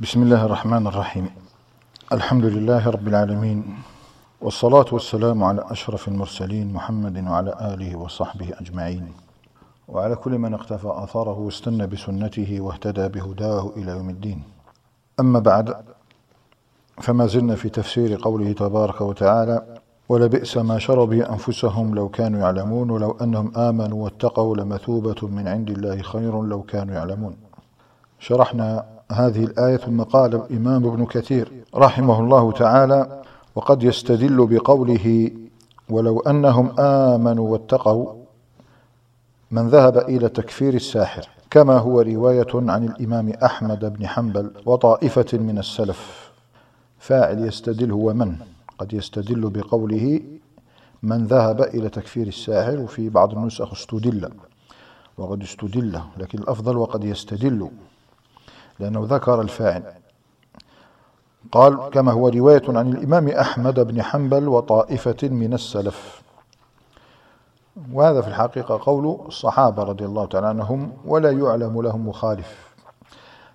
بسم الله الرحمن الرحيم. الحمد لله رب العالمين والصلاة والسلام على أشرف المرسلين محمد وعلى آله وصحبه أجمعين. وعلى كل من اقتفى أثاره واستنى بسنته واهتدى بهداه إلى يوم الدين. أما بعد فما زلنا في تفسير قوله تبارك وتعالى ولبئس ما شروا به أنفسهم لو كانوا يعلمون ولو أنهم آمنوا واتقوا لمثوبة من عند الله خير لو كانوا يعلمون. شرحنا هذه الآية ثم قال الإمام ابن كثير رحمه الله تعالى وقد يستدل بقوله ولو أنهم آمنوا واتقوا من ذهب إلى تكفير الساحر. كما هو رواية عن الإمام أحمد بن حنبل وطائفة من السلف. فاعل يستدل هو من؟ قد يستدل بقوله من ذهب إلى تكفير الساحر وفي بعض النسخ استدل. وقد استدل لكن الأفضل وقد يستدل. لأنه ذكر الفاعل. قال كما هو رواية عن الإمام أحمد بن حنبل وطائفة من السلف. وهذا في الحقيقة قول الصحابة رضي الله تعالى عنهم ولا يعلم لهم مخالف.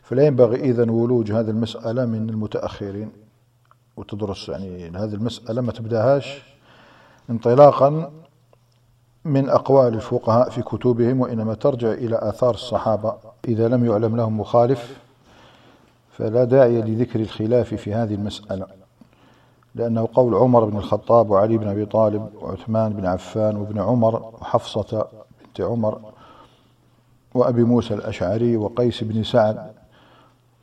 فلا ينبغي إذن ولوج هذه المسألة من المتأخرين. وتدرس يعني هذه المسألة ما تبدأهاش انطلاقا من أقوال الفقهاء في كتبهم وإنما ترجع إلى آثار الصحابة. إذا لم يعلم لهم مخالف فلا داعي لذكر الخلاف في هذه المسألة لأنه قول عمر بن الخطاب وعلي بن أبي طالب وعثمان بن عفان وابن عمر وحفصة بنت عمر وأبي موسى الأشعري وقيس بن سعد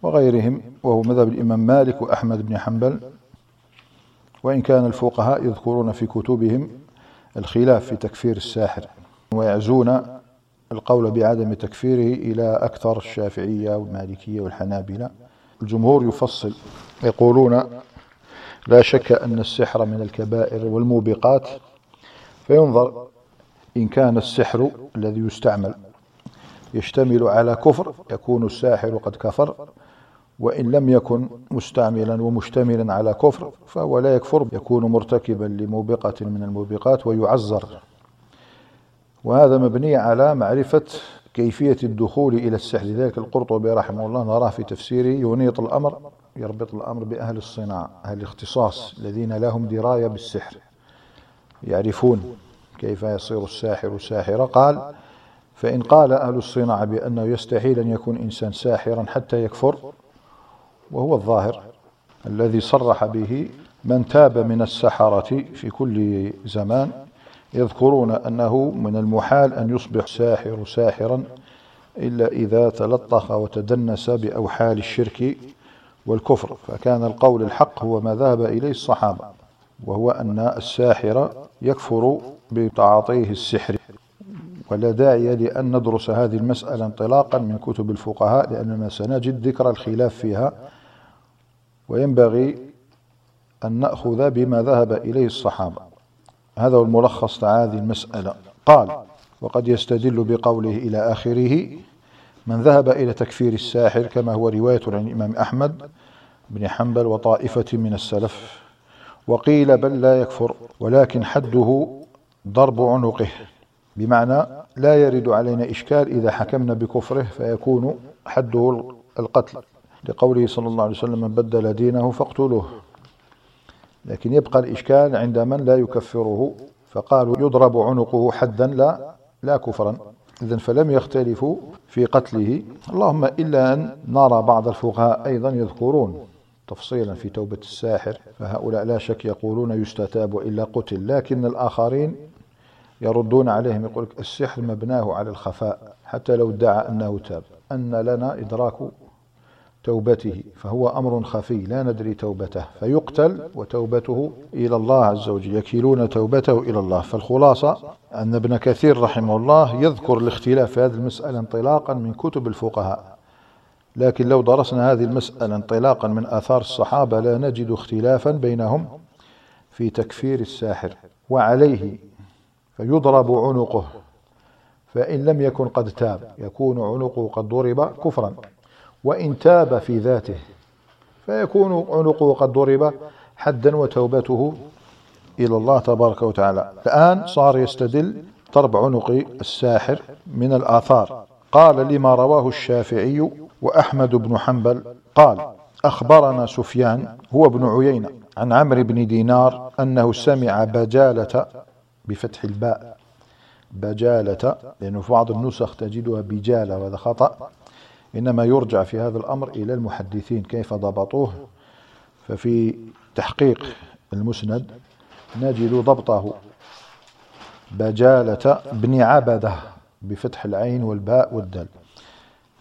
وغيرهم وهو مذهب الإمام مالك وأحمد بن حنبل وإن كان الفقهاء يذكرون في كتبهم الخلاف في تكفير الساحر ويعزون القول بعدم تكفيره إلى أكثر الشافعية والمالكية والحنابلة. الجمهور يفصل يقولون لا شك أن السحر من الكبائر والموبقات فينظر إن كان السحر الذي يستعمل يشتمل على كفر يكون الساحر قد كفر وإن لم يكن مستعملا ومشتملا على كفر فهو لا يكفر يكون مرتكبا لموبقة من الموبقات ويعزر. وهذا مبني على معرفة كيفية الدخول إلى السحر. لذلك القرطبي رحمه الله نراه في تفسيره ينيط الأمر يربط الأمر بأهل الصناعة أهل الاختصاص الذين لهم دراية بالسحر. يعرفون كيف يصير الساحر ساحرا قال فإن قال أهل الصناعة بأنه يستحيل أن يكون إنسان ساحرا حتى يكفر وهو الظاهر الذي صرح به من تاب من السحرة في كل زمان يذكرون أنه من المحال أن يصبح الساحر ساحرا إلا إذا تلطخ وتدنس بأوحال الشرك والكفر. فكان القول الحق هو ما ذهب إليه الصحابة وهو أن الساحر يكفر بتعاطيه السحر. ولا داعي لأن ندرس هذه المسألة انطلاقا من كتب الفقهاء لأننا سنجد ذكر الخلاف فيها. وينبغي أن نأخذ بما ذهب إليه الصحابة. هذا هو الملخص هذه المسألة. قال وقد يستدل بقوله إلى آخره من ذهب إلى تكفير الساحر كما هو رواية عن الإمام أحمد بن حنبل وطائفة من السلف وقيل بل لا يكفر ولكن حده ضرب عنقه بمعنى لا يرد علينا إشكال إذا حكمنا بكفره فيكون حده القتل. لقوله صلى الله عليه وسلم من بدل دينه فاقتلوه. لكن يبقى الإشكال عند من لا يكفره. فقالوا يضرب عنقه حدا لا لا كفرا. إذا فلم يختلفوا في قتله. اللهم إلا أن نرى بعض الفقهاء أيضا يذكرون تفصيلا في توبة الساحر فهؤلاء لا شك يقولون يستتاب إلا قتل. لكن الآخرين يردون عليهم يقول السحر مبناه على الخفاء حتى لو ادعى أنه تاب. أن لنا إدراك توبته فهو أمر خفي لا ندري توبته فيقتل وتوبته إلى الله عز وجل يكيلون توبته إلى الله. فالخلاصة أن ابن كثير رحمه الله يذكر الاختلاف في هذه المسألة انطلاقا من كتب الفقهاء. لكن لو درسنا هذه المسألة انطلاقا من آثار الصحابة لا نجد اختلافا بينهم في تكفير الساحر. وعليه فيضرب عنقه فإن لم يكن قد تاب يكون عنقه قد ضرب كفرا. وإن تاب في ذاته فيكون عنقه قد ضرب حدا وتوبته إلى الله تبارك وتعالى. الآن صار يستدل ضرب عنق الساحر من الآثار. قال لما رواه الشافعي وأحمد بن حنبل قال أخبرنا سفيان هو ابن عيينة عن عمرو بن دينار أنه سمع بجالة بفتح الباء. بجالة لأنه في بعض النسخ تجدها بجالة وهذا خطأ. إنما يرجع في هذا الأمر إلى المحدثين كيف ضبطوه. ففي تحقيق المسند نجد ضبطه بجالة بن عبدة بفتح العين والباء والدال.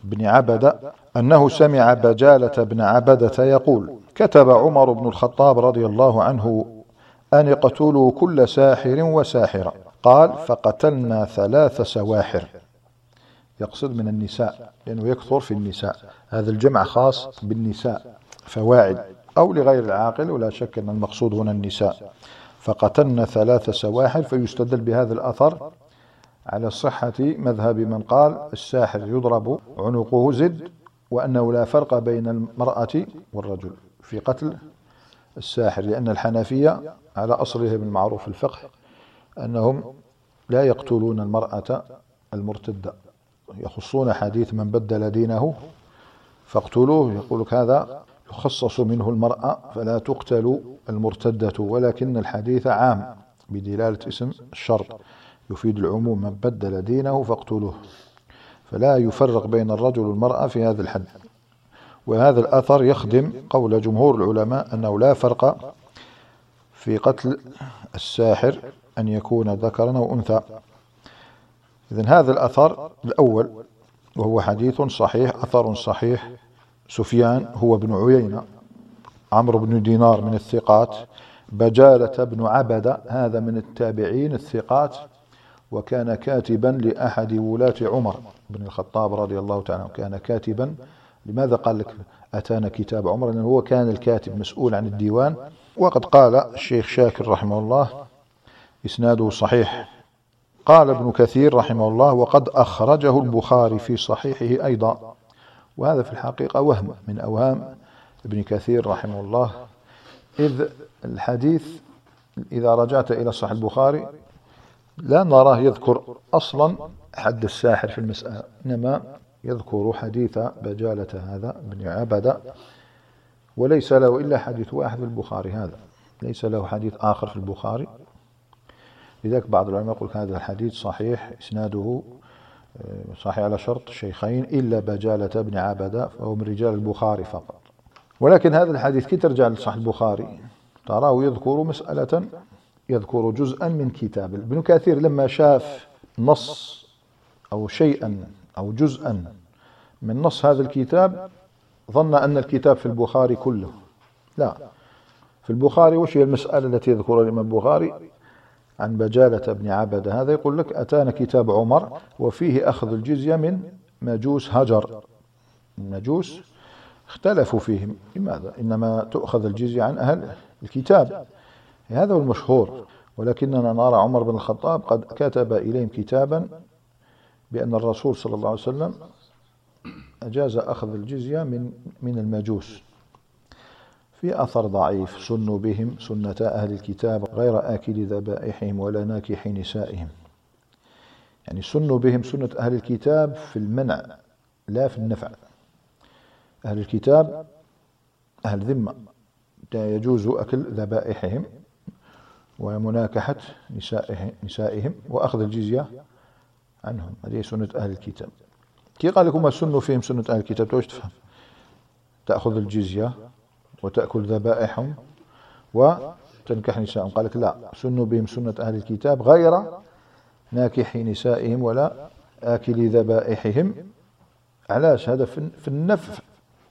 بن عبدة أنه سمع بجالة بن عبدة يقول كتب عمر بن الخطاب رضي الله عنه أن اقتلوا كل ساحر وساحرة. قال فقتلنا ثلاث سواحر. يقصد من النساء لأنه يكثر في النساء. هذا الجمع خاص بالنساء فواعد أو لغير العاقل ولا شك أن المقصود هنا النساء. فقتلنا ثلاث سواحر فيستدل بهذا الأثر. على صحة مذهب من قال الساحر يضرب عنقه زد وأنه لا فرق بين المرأة والرجل في قتل الساحر لأن الحنفية على أصلهم المعروف الفقه أنهم لا يقتلون المرأة المرتدة. يخصون حديث من بدل دينه فاقتلوه. يقول لك هذا يخصص منه المرأة فلا تقتل المرتدة. ولكن الحديث عام بدلالة اسم الشرط. يفيد العموم من بدل دينه فاقتلوه. فلا يفرق بين الرجل والمرأة في هذا الحد. وهذا الأثر يخدم قول جمهور العلماء أنه لا فرق في قتل الساحر أن يكون ذكرا أو أنثى. إذن هذا الأثر الأول وهو حديث صحيح أثر صحيح. سفيان هو ابن عيينة عمرو بن دينار من الثقات بجالة بن عبدة هذا من التابعين الثقات وكان كاتبا لأحد ولاة عمر بن الخطاب رضي الله تعالى كان كاتبا لماذا قال لك أتانا كتاب عمر؟ لأنه هو كان الكاتب مسؤول عن الديوان. وقد قال الشيخ شاكر رحمه الله إسناده صحيح. قال ابن كثير رحمه الله وقد أخرجه البخاري في صحيحه أيضا. وهذا في الحقيقة وهم من أوهام ابن كثير رحمه الله. إذ الحديث إذا رجعت إلى صحيح البخاري لا نراه يذكر أصلا حد الساحر في المسألة إنما يذكر حديث بجالة هذا بن عبدة. وليس له إلا حديث واحد في البخاري هذا ليس له حديث آخر في البخاري. لذلك بعض العلماء يقول هذا الحديث صحيح إسناده آه، صحيح على شرط الشيخين إلا بجالة بن عبدة فهو من رجال البخاري فقط. ولكن هذا الحديث كي ترجع لصحيح البخاري؟ تراه يذكر مسألة يذكر جزءا من كتاب ابن كثير لما شاف نص أو شيئا أو جزءا من نص هذا الكتاب ظن أن الكتاب في البخاري كله. لا. في البخاري وش هي المسألة التي يذكرها الإمام البخاري؟ عن بجالة بن عبد هذا يقول لك أتانا كتاب عمر وفيه أخذ الجزية من مجوس هجر. المجوس اختلفوا فيهم لماذا؟ إنما تؤخذ الجزية عن أهل الكتاب. هذا هو المشهور. ولكننا نرى عمر بن الخطاب قد كتب إليهم كتابا بأن الرسول صلى الله عليه وسلم أجاز أخذ الجزية من من المجوس. في أثر ضعيف. سنوا بهم سنة أهل الكتاب غير آكل ذبائحهم ولا ناكح نسائهم. يعني سنوا بهم سنة أهل الكتاب في المنع لا في النفع. أهل الكتاب أهل ذمة. يجوز أكل ذبائحهم ومناكحة نسائهم, وأخذ الجزية عنهم. هذه سنة أهل الكتاب. كي قال لكم سنوا فيهم سنة أهل الكتاب تفهم. تأخذ الجزية وتأكل ذبائحهم وتنكح نسائهم قال لك لا سنوا بهم سنة أهل الكتاب غير ناكح نسائهم ولا آكل ذبائحهم. علاش هذا في النفع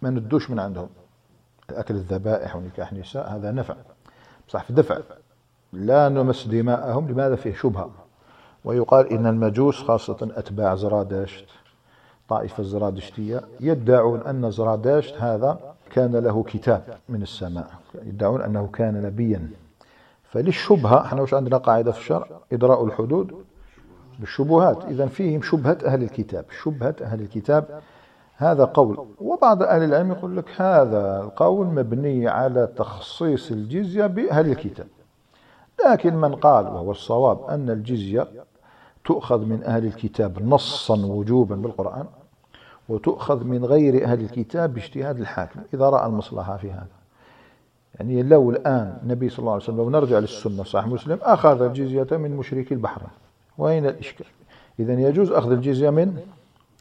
ما ندوش من عندهم. أكل الذبائح ونكاح نساء هذا نفع. صح في دفع لا نمس دماءهم لماذا؟ فيه شبهة. ويقال إن المجوس خاصة أتباع زرادشت طائفة الزرادشتية يدعون أن زرادشت هذا كان له كتاب من السماء. يدعون أنه كان نبيا. فللشبهة إحنا وش عندنا قاعدة في الشرع؟ إدراء الحدود بالشبهات. إذا فيهم شبهة أهل الكتاب. شبهة أهل الكتاب هذا قول. وبعض أهل العلم يقول لك هذا القول مبني على تخصيص الجزية بأهل الكتاب. لكن من قال وهو الصواب أن الجزية تؤخذ من أهل الكتاب نصا وجوبا بالقرآن وتؤخذ من غير أهل الكتاب باجتهاد الحاكم إذا رأى المصلحة في هذا. يعني لو الآن النبي صلى الله عليه وسلم لو نرجع للسنة صحيح مسلم أخذ الجزية من مشركي البحرين وأين الإشكال؟ إذا يجوز أخذ الجزية من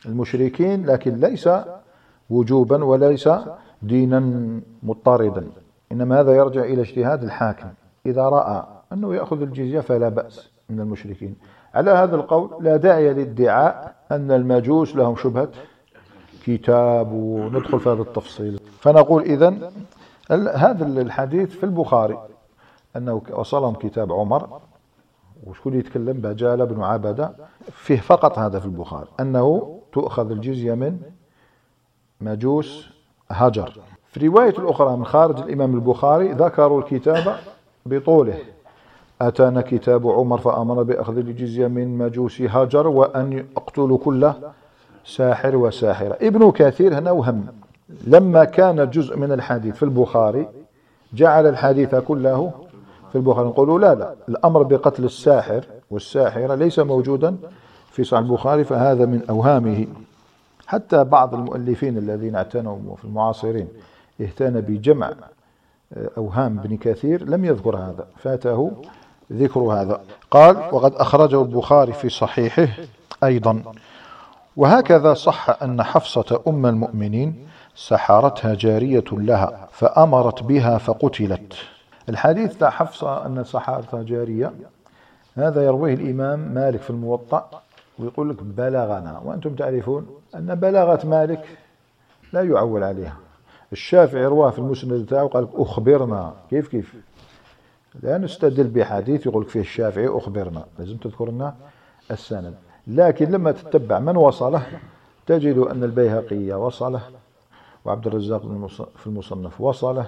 المشركين لكن ليس وجوبا وليس دينا مضطردا. إنما هذا يرجع إلى اجتهاد الحاكم. إذا رأى أنه يأخذ الجزية فلا بأس من المشركين. على هذا القول لا داعي للادعاء أن المجوس لهم شبهة كتاب وندخل في هذا التفصيل. فنقول إذن هذا الحديث في البخاري أنه وصلهم كتاب عمر وشكون يتكلم بجالة بن عبدة فيه فقط هذا في البخاري أنه تؤخذ الجزية من مجوس هجر. في رواية الأخرى من خارج الإمام البخاري ذكروا الكتاب بطوله. أتانا كتاب عمر فأمر بأخذ الجزية من مجوس هجر وأن يقتلوا كل ساحر وساحرة. ابن كثير هنا وهم. لما كان جزء من الحديث في البخاري جعل الحديث كله في البخاري. نقول لا لا. الأمر بقتل الساحر والساحرة ليس موجودا في صحيح البخاري فهذا من أوهامه. حتى بعض المؤلفين الذين اعتنوا في المعاصرين اهتنى بجمع آه، أوهام ابن كثير لم يذكر هذا. فاته ذكر هذا. قال وقد أخرجه البخاري في صحيحه أيضا. وهكذا صح أن حفصة أم المؤمنين سحرتها جارية لها فأمرت بها فقتلت. الحديث تاع حفصة أن سحرتها جارية هذا يرويه الإمام مالك في الموطأ ويقول لك بلغنا. وأنتم تعرفون أن بلاغة مالك لا يعول عليها. الشافعي رواه في المسند تاعو قال أخبرنا. كيف كيف؟ لا نستدل بحديث يقول فيه الشافعي أخبرنا. لازم تذكر لنا السند. لكن لما تتبع من وصله تجد أن البيهقي وصله وعبد الرزاق في المصنف وصله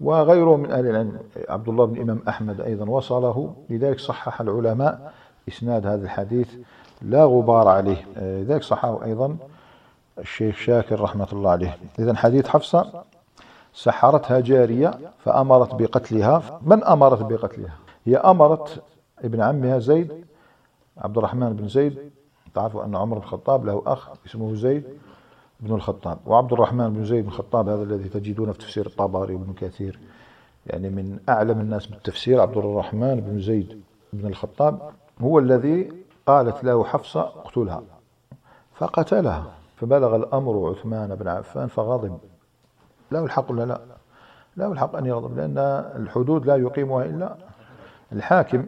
وغيره من أهل العلم عبد الله بن إمام أحمد أيضا وصله لذلك صحح العلماء إسناد هذا الحديث لا غبار عليه. لذلك صححه أيضا الشيخ شاكر رحمة الله عليه. إذا حديث حفصة سحرتها جارية فأمرت بقتلها. من أمرت بقتلها؟ هي أمرت ابن عمها زيد عبد الرحمن بن زيد. تعرفوا أن عمر بن الخطاب له أخ اسمه زيد بن الخطاب. وعبد الرحمن بن زيد بن الخطاب هذا الذي تجدونه في تفسير الطبري وابن كثير. يعني من أعلم الناس بالتفسير عبد الرحمن بن زيد بن الخطاب هو الذي قالت له حفصة اقتلها فقتلها فبلغ الأمر عثمان بن عفان فغضب. له الحق ولا لا؟ له الحق أن يغضب لأن الحدود لا يقيمها إلا الحاكم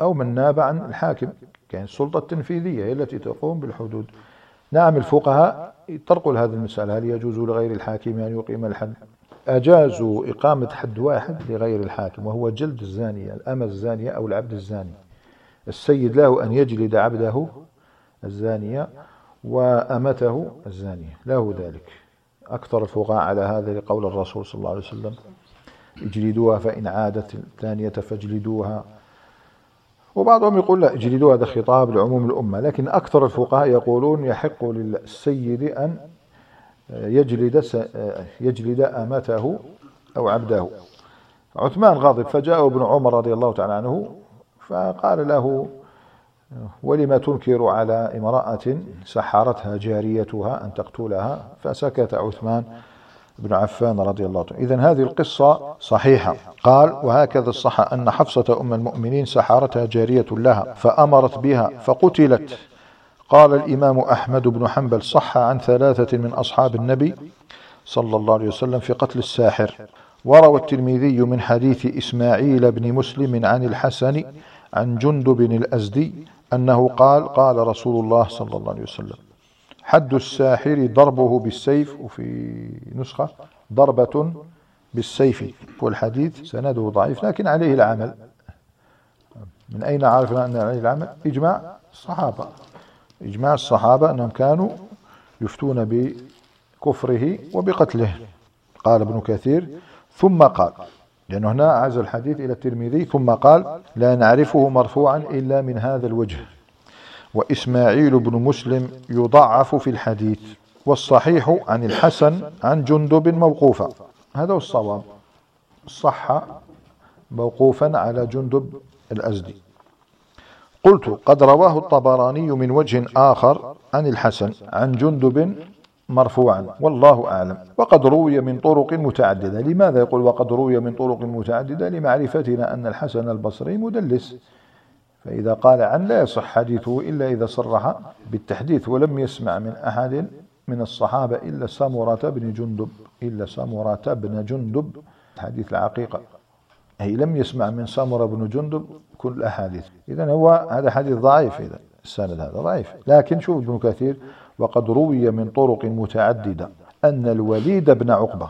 أو من ناب عن الحاكم. كان السلطة التنفيذية هي التي تقوم بالحدود. نعم الفقهاء ترقل هذه المسألة. هل يجوز لغير الحاكم أن يقيم الحد؟ أجازوا إقامة حد واحد لغير الحاكم وهو جلد الزانية الأمة الزانية أو العبد الزاني. السيد له أن يجلد عبده الزانية وأمته الزانية. له ذلك. أكثر الفقهاء على هذا لقول الرسول صلى الله عليه وسلم اجلدوها فإن عادت الثانية فاجلدوها. وبعضهم يقول لا اجلدوها هذا خطاب لعموم الأمة. لكن أكثر الفقهاء يقولون يحق للسيد أن يجلد يجلد أمته أو عبده. عثمان غاضب فجاء ابن عمر رضي الله تعالى عنه فقال له ولم تنكر على امرأة سحرتها جاريتها أن تقتلها؟ فسكت عثمان بن عفان رضي الله عنه. إذن هذه القصة صحيحة. قال وهكذا الصح أن حفصة أم المؤمنين سحرتها جارية لها فأمرت بها فقتلت. قال الإمام أحمد بن حنبل صح عن ثلاثة من أصحاب النبي صلى الله عليه وسلم في قتل الساحر. وروى الترمذي من حديث إسماعيل بن مسلم عن الحسن عن جندب الأزدي أنه قال قال رسول الله صلى الله عليه وسلم حد الساحر ضربه بالسيف وفي نسخة ضربة بالسيف. والحديث سنده ضعيف لكن عليه العمل. من أين عرفنا أن عليه العمل؟ إجماع الصحابة. إجماع الصحابة أنهم كانوا يفتون بكفره وبقتله. قال ابن كثير ثم قال لأن هنا عز الحديث إلى الترمذي ثم قال لا نعرفه مرفوعا إلا من هذا الوجه. وإسماعيل بن مسلم يضعف في الحديث والصحيح عن الحسن عن جندب موقوفا. هذا هو الصواب. صح موقوفا على جندب الأزدي. قلت قد رواه الطبراني من وجه آخر عن الحسن عن جندب مرفوعا والله أعلم. وقد روي من طرق متعددة. لماذا يقول وقد روي من طرق متعددة؟ لمعرفتنا أن الحسن البصري مدلس. فإذا قال عن لا يصح حديثه إلا إذا صرح بالتحديث ولم يسمع من أحد من الصحابة إلا سمرة بن جندب إلا سمرة بن جندب. حديث العقيقة. أي لم يسمع من سمرة بن جندب كل الأحاديث إذا هو هذا حديث ضعيف إذا السند هذا ضعيف. لكن شوف ابن كثير وقد روي من طرق متعددة أن الوليد بن عقبة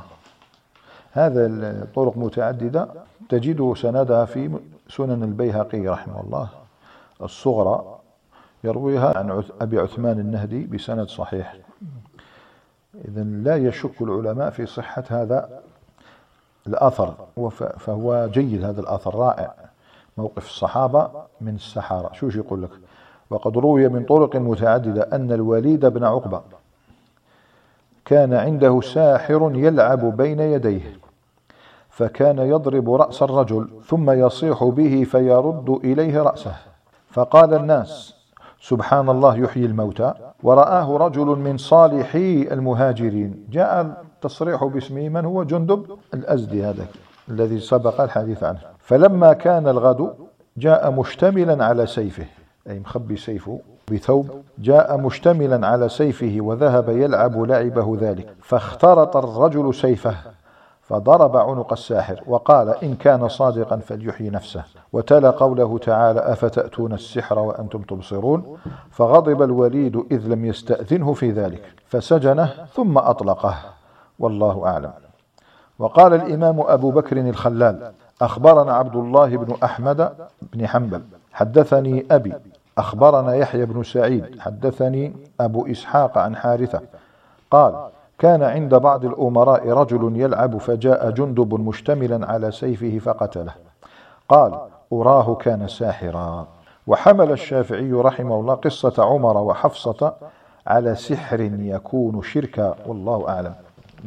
هذا الطرق متعددة تجد سندها في سنن البيهقي رحمه الله. الصغرى يرويها عن أبي عثمان النهدي بسند صحيح. إذا لا يشك العلماء في صحة هذا الأثر فهو جيد هذا الأثر رائع. موقف الصحابة من السحارة. شو يقول لك؟ وقد روي من طرق متعددة أن الوليد بن عقبة كان عنده ساحر يلعب بين يديه فكان يضرب رأس الرجل ثم يصيح به فيرد إليه رأسه. فقال الناس سبحان الله يحيي الموتى. ورآه رجل من صالحي المهاجرين. جاء التصريح باسمه من هو؟ جندب الأزدي هذا الذي سبق الحديث عنه. فلما كان الغد جاء مشتملا على سيفه أي مخبي سيفه بثوب جاء مشتملا على سيفه وذهب يلعب لعبه ذلك. فاخترط الرجل سيفه. فضرب عنق الساحر وقال إن كان صادقا فليحيي نفسه. وتلا قوله تعالى أفتأتون السحر وأنتم تبصرون؟ فغضب الوليد إذ لم يستأذنه في ذلك فسجنه ثم أطلقه. والله أعلم. وقال الإمام أبو بكر الخلال أخبرنا عبد الله بن أحمد بن حنبل حدثني أبي أخبرنا يحيى بن سعيد حدثني أبو إسحاق عن حارثة قال كان عند بعض الأمراء رجل يلعب فجاء جندب مشتملا على سيفه فقتله. قال أراه كان ساحرا. وحمل الشافعي رحمه الله قصة عمر وحفصة على سحر يكون شركا. والله أعلم.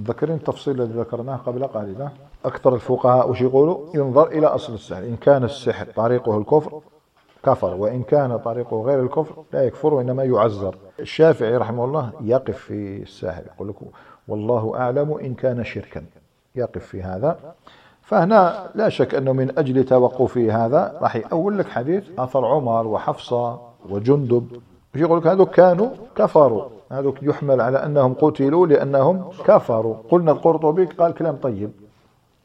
ذكرين التفصيل الذي ذكرناه قبل قليل أكثر الفقهاء وش يقولوا؟ ينظر إلى أصل السحر. إن كان السحر طريقه الكفر كفر وإن كان طريقه غير الكفر لا يكفر وإنما يعزر. الشافعي رحمه الله يقف في الساحر يقول لكم والله أعلم إن كان شركا. يقف في هذا. فهنا لا شك أنه من أجل توقفه هذا راح يأول لك حديث أثر عمر وحفصة وجندب يقول لك؟ هذو كانوا كفروا. هذو يحمل على أنهم قتلوا لأنهم كفروا. قلنا القرطبي قال كلام طيب.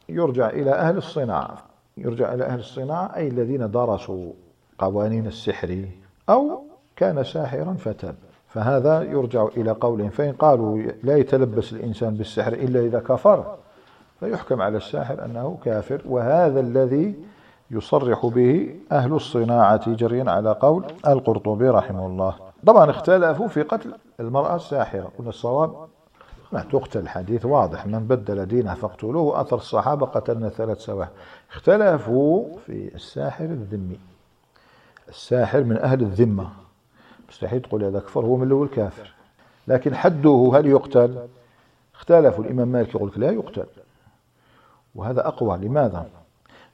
يرجع إلى أهل الصناعة. يرجع إلى أهل الصناعة أي الذين درسوا قوانين السحر أو كان ساحرا فتاب. فهذا يرجع إلى قولهم. فإن قالوا لا يتلبس الإنسان بالسحر إلا إذا كفر فيحكم على الساحر أنه كافر. وهذا الذي يصرح به أهل الصناعة جريا على قول القرطبي رحمه الله. طبعا اختلفوا في قتل المرأة الساحرة. قلنا الصواب ما تقتل الحديث واضح. من بدل دينه فاقتلوه. أثر الصحابة قتلنا ثلاث سواح. اختلفوا في الساحر الذمي. الساحر من أهل الذمة. مستحيل تقول هذا كفر هو من الأول كافر. لكن حده هل يقتل؟ اختلفوا الإمام مالك يقول لا يقتل. وهذا أقوى. لماذا؟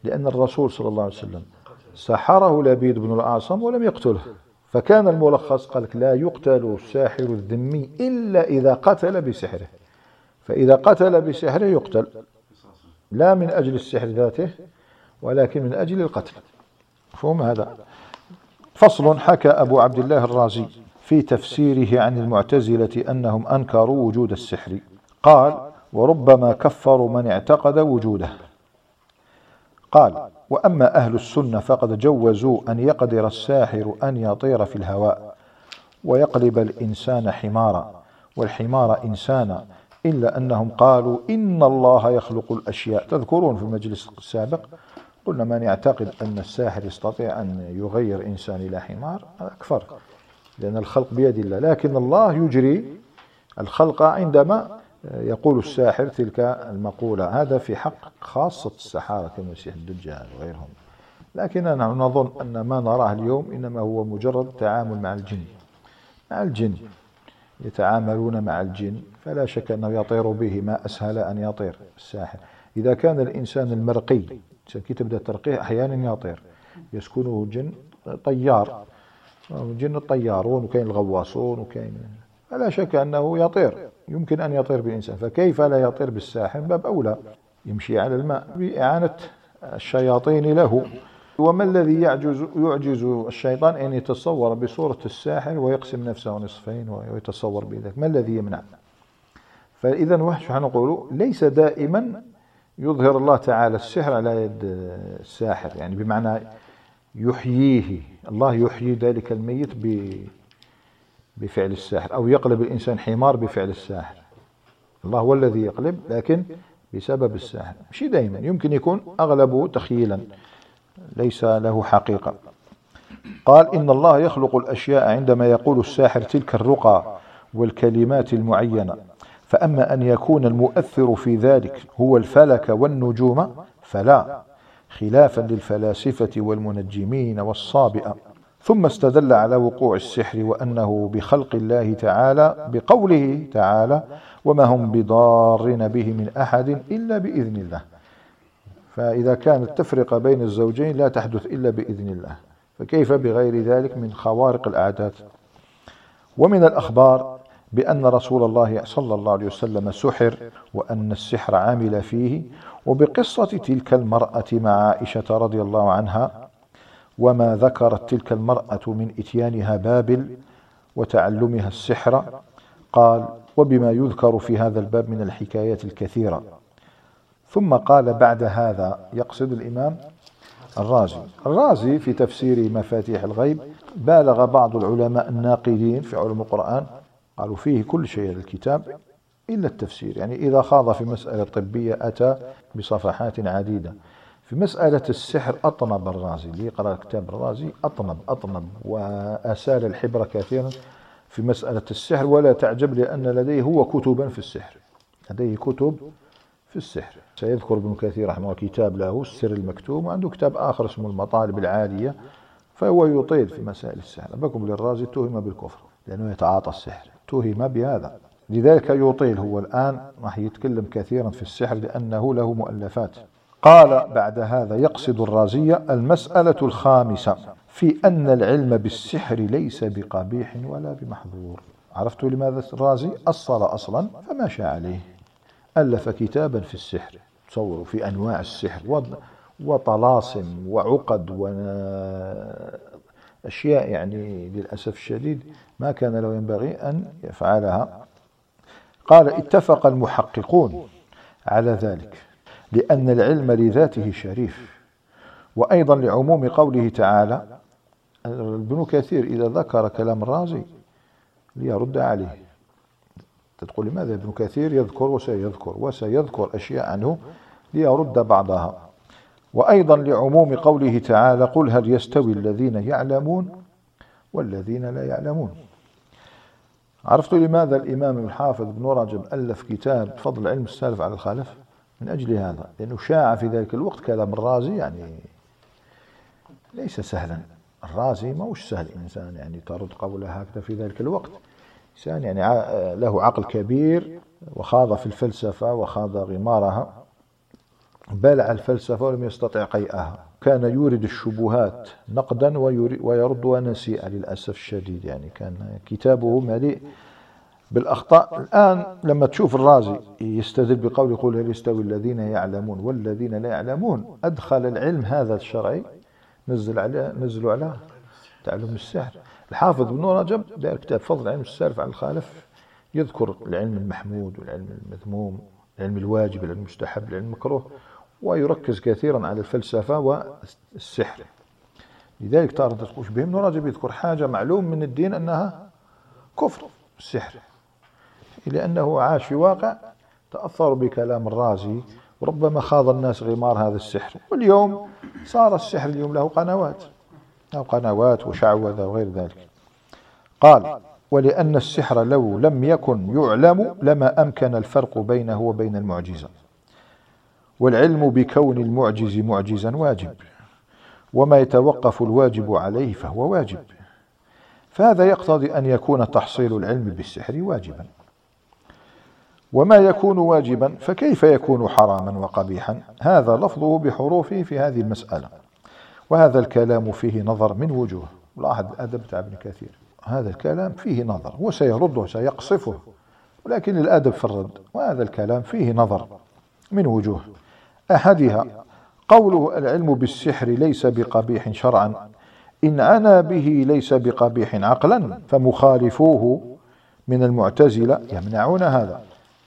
لأن الرسول صلى الله عليه وسلم سحره لبيد بن الأعصم ولم يقتله. فكان الملخص قال لا يقتل الساحر الذمي إلا إذا قتل بسحره. فإذا قتل بسحره يقتل. لا من أجل السحر ذاته ولكن من أجل القتل. فهم هذا؟ فصل حكى أبو عبد الله الرازي في تفسيره عن المعتزلة أنهم أنكروا وجود السحر. قال وربما كفروا من اعتقد وجوده. قال وأما أهل السنة فقد جوزوا أن يقدر الساحر أن يطير في الهواء ويقلب الإنسان حمارا والحمار إنسانا إلا أنهم قالوا إن الله يخلق الأشياء. تذكرون في المجلس السابق قلنا من يعتقد أن الساحر يستطيع أن يغير إنسان إلى حمار هذا أكفر لأن الخلق بيد الله لكن الله يجري الخلق عندما يقول الساحر تلك المقولة هذا في حق خاصة السحارة كمسيح الدجال وغيرهم. لكننا نظن أن ما نراه اليوم إنما هو مجرد تعامل مع الجن. مع الجن يتعاملون مع الجن فلا شك أنه يطير به ما أسهل أن يطير الساحر. إذا كان الإنسان المرقي كي تبدأ ترقيه أحيانا يطير يسكنه جن طيار. جن الطيارون وكاين الغواصون وكاين فلا شك أنه يطير. يمكن أن يطير بالإنسان. فكيف لا يطير بالساحر؟ باب أولى. يمشي على الماء بإعانة الشياطين له. وما الذي يعجز يعجز الشيطان؟ أن يتصور بصورة الساحر ويقسم نفسه نصفين ويتصور بذلك. ما الذي يمنع؟ فإذا نحن نقول ليس دائما يظهر الله تعالى السحر على يد الساحر يعني بمعنى يحييه. الله يحيي ذلك الميت بفعل الساحر أو يقلب الإنسان حمار بفعل الساحر. الله هو الذي يقلب لكن بسبب الساحر. مش دائما يمكن يكون أغلبه تخيلا ليس له حقيقة. قال إن الله يخلق الأشياء عندما يقول الساحر تلك الرقى والكلمات المعينة. فأما أن يكون المؤثر في ذلك هو الفلك والنجوم فلا. خلافا للفلاسفة والمنجمين والصابئة. ثم استدل على وقوع السحر وأنه بخلق الله تعالى بقوله تعالى وما هم بضارين به من أحد إلا بإذن الله. فإذا كانت التفرقة بين الزوجين لا تحدث إلا بإذن الله. فكيف بغير ذلك من خوارق الأعداد ومن الأخبار بأن رسول الله صلى الله عليه وسلم سحر وأن السحر عامل فيه وبقصة تلك المرأة مع عائشة رضي الله عنها وما ذكرت تلك المرأة من إتيانها بابل وتعلمها السحر قال وبما يذكر في هذا الباب من الحكايات الكثيرة. ثم قال بعد هذا يقصد الإمام الرازي. الرازي في تفسير مفاتيح الغيب بالغ بعض العلماء الناقدين في علم القرآن قالوا فيه كل شيء الكتاب إلا التفسير. يعني إذا خاض في مسألة طبية أتى بصفحات عديدة. في مسألة السحر أطنب الرازي اللي يقرأ كتاب الرازي أطنب أطنب وأسال الحبر كثيرا في مسألة السحر. ولا تعجب لأن لديه هو كتبا في السحر لديه كتب في السحر. سيذكر ابن كثير رحمه الله كتاب له السر المكتوم وعنده كتاب آخر اسمه المطالب العالية فهو يطيل في مسائل السحر. بكم للرازي اتهم بالكفر لأنه يتعاطى السحر. اتهم بهذا. لذلك يطيل هو الآن راح يتكلم كثيرا في السحر لأنه له مؤلفات. قال بعد هذا يقصد الرازية المسألة الخامسة في أن العلم بالسحر ليس بقبيح ولا بمحظور. عرفت لماذا الرازي أصل أصلا؟ فماشى عليه. ألف كتابا في السحر. تصوروا في أنواع السحر وطلاسم وعقد وأشياء يعني للأسف الشديد ما كان له ينبغي أن يفعلها. قال اتفق المحققون على ذلك لأن العلم لذاته شريف وأيضا لعموم قوله تعالى ابن كثير إذا ذكر كلام الرازي ليرد عليه. تقول لماذا ابن كثير يذكر وسيذكر؟ وسيذكر أشياء عنه ليرد بعضها. وأيضا لعموم قوله تعالى قل هل يستوي الذين يعلمون والذين لا يعلمون. عرفت لماذا الإمام الحافظ ابن رجب ألف كتاب فضل علم السلف على الخلف من أجل هذا لأنه شاع في ذلك الوقت كلام الرازي يعني ليس سهلا. الرازي ما وش سهل إنسان يعني ترد قوله هكذا في ذلك الوقت. إنسان يعني له عقل كبير وخاض في الفلسفة وخاض غمارها. بالع الفلسفة ولم يستطع قيئها. كان يورد الشبهات نقدا ويردها نسيئا للأسف الشديد. يعني كان كتابه مليء بالأخطاء. الآن لما تشوف الرازي يستدل بقول يقول هل يستوي الذين يعلمون والذين لا يعلمون أدخل العلم هذا الشرعي نزل عليه نزلوا على تعلم السحر. الحافظ ابن رجب دار كتاب فضل علم السالف عن الخالف يذكر العلم المحمود والعلم المذموم العلم الواجب العلم المستحب العلم المكروه. ويركز كثيرا على الفلسفة والسحر. لذلك تارة تقول به ابن رجب يذكر حاجة معلوم من الدين أنها كفر السحر لأنه عاش في واقع تأثر بكلام الرازي وربما خاض الناس غمار هذا السحر. واليوم صار السحر اليوم له قنوات له قنوات وشعوذة وغير ذلك. قال ولأن السحر لو لم يكن يعلم لما أمكن الفرق بينه وبين المعجزة. والعلم بكون المعجز معجزا واجب. وما يتوقف الواجب عليه فهو واجب. فهذا يقتضي أن يكون تحصيل العلم بالسحر واجبا. وما يكون واجبا فكيف يكون حراما وقبيحا؟ هذا لفظه بحروفه في هذه المسألة. وهذا الكلام فيه نظر من وجوه. لاحظ الأدب بتاع ابن كثير. هذا الكلام فيه نظر وسيرده سيقصفه. ولكن الأدب في الرد وهذا الكلام فيه نظر من وجوه. أحدها قوله العلم بالسحر ليس بقبيح شرعا إن عنا به ليس بقبيح عقلا فمخالفوه من المعتزلة يمنعون هذا.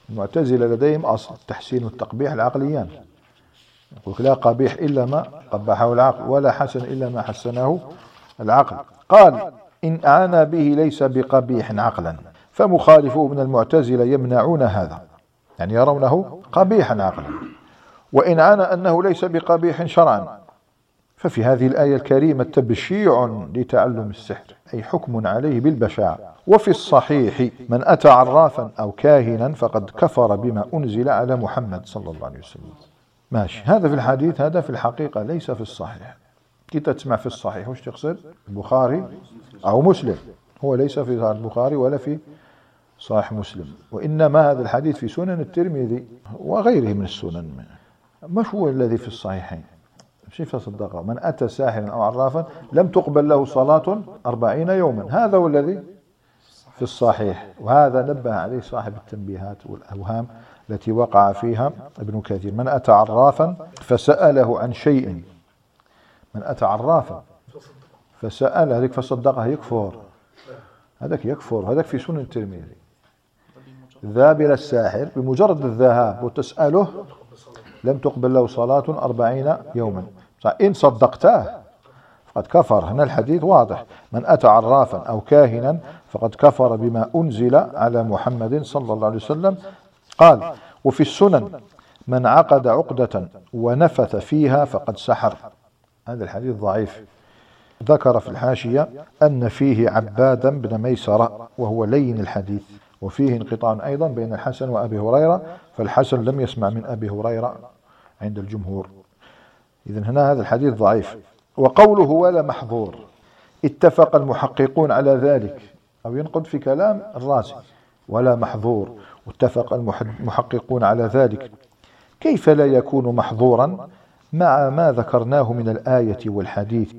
المعتزلة لديهم أصل التحسين والتقبيح العقليان يقول لا قبيح إلا ما قبحه العقل ولا حسن إلا ما حسنه العقل. قال إن عانى به ليس بقبيح عقلا فمخالفوه من المعتزلة يمنعون هذا. يعني يرونه قبيحا عقلا. وإن عانى أنه ليس بقبيح شرعا. ففي هذه الآية الكريمة تبشيع لتعلم السحر أي حكم عليه بالبشاعة وفي الصحيح من أتى عرافا أو كاهنا فقد كفر بما أنزل على محمد صلى الله عليه وسلم. ماشي. هذا في الحديث هذا في الحقيقة ليس في الصحيح. كي تسمع في الصحيح وش تقصد؟ البخاري أو مسلم. هو ليس في البخاري ولا في صحيح مسلم. وإنما هذا الحديث في سنن الترمذي وغيره من السنن. مش هو الذي في الصحيحين؟ كيف صدقه من أتى ساحرا أو عرافا لم تقبل له صلاة أربعين يوما. هذا هو الذي في الصحيح. وهذا نبه عليه صاحب التنبيهات والأوهام التي وقع فيها ابن كثير. من أتى عرافا فسأله عن شيء. من أتى عرافا فسأل هذيك فصدقه يكفر هذاك يكفر هذاك في سنن الترمذي. ذهب إلى الساحر بمجرد الذهاب وتسأله لم تقبل له صلاة أربعين يوما. إن صدقته فقد كفر. هنا الحديث واضح. من أتى عرافا أو كاهنا فقد كفر بما أنزل على محمد صلى الله عليه وسلم. قال وفي السنن من عقد عقدة ونفث فيها فقد سحر. هذا الحديث ضعيف. ذكر في الحاشية أن فيه عبادا بن ميسرة وهو لين الحديث. وفيه انقطاع أيضا بين الحسن وأبي هريرة فالحسن لم يسمع من أبي هريرة عند الجمهور. إذن هنا هذا الحديث ضعيف. وقوله ولا محظور. اتفق المحققون على ذلك. أو ينقض في كلام الرازي. ولا محظور. واتفق المحققون على ذلك. كيف لا يكون محظورا مع ما ذكرناه من الآية والحديث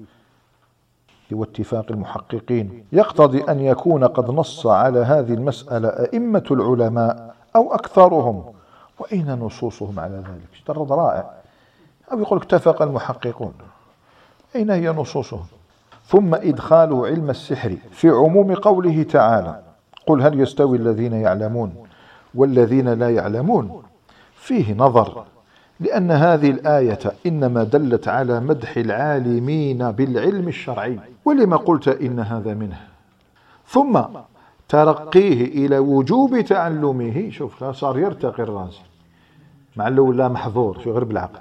واتفاق المحققين؟ يقتضي أن يكون قد نص على هذه المسألة أئمة العلماء أو أكثرهم. وأين نصوصهم على ذلك؟ اجترد رائع. أو يقول اتفق المحققون أين هي نصوصهم؟ ثم إدخاله علم السحر في عموم قوله تعالى قل هل يستوي الذين يعلمون والذين لا يعلمون؟ فيه نظر لأن هذه الآية إنما دلت على مدح العالمين بالعلم الشرعي ولما قلت إن هذا منه. ثم ترقيه إلى وجوب تعلمه. شوف صار يرتقي الرازي. مع الأول لا محظور شو غير بالعقل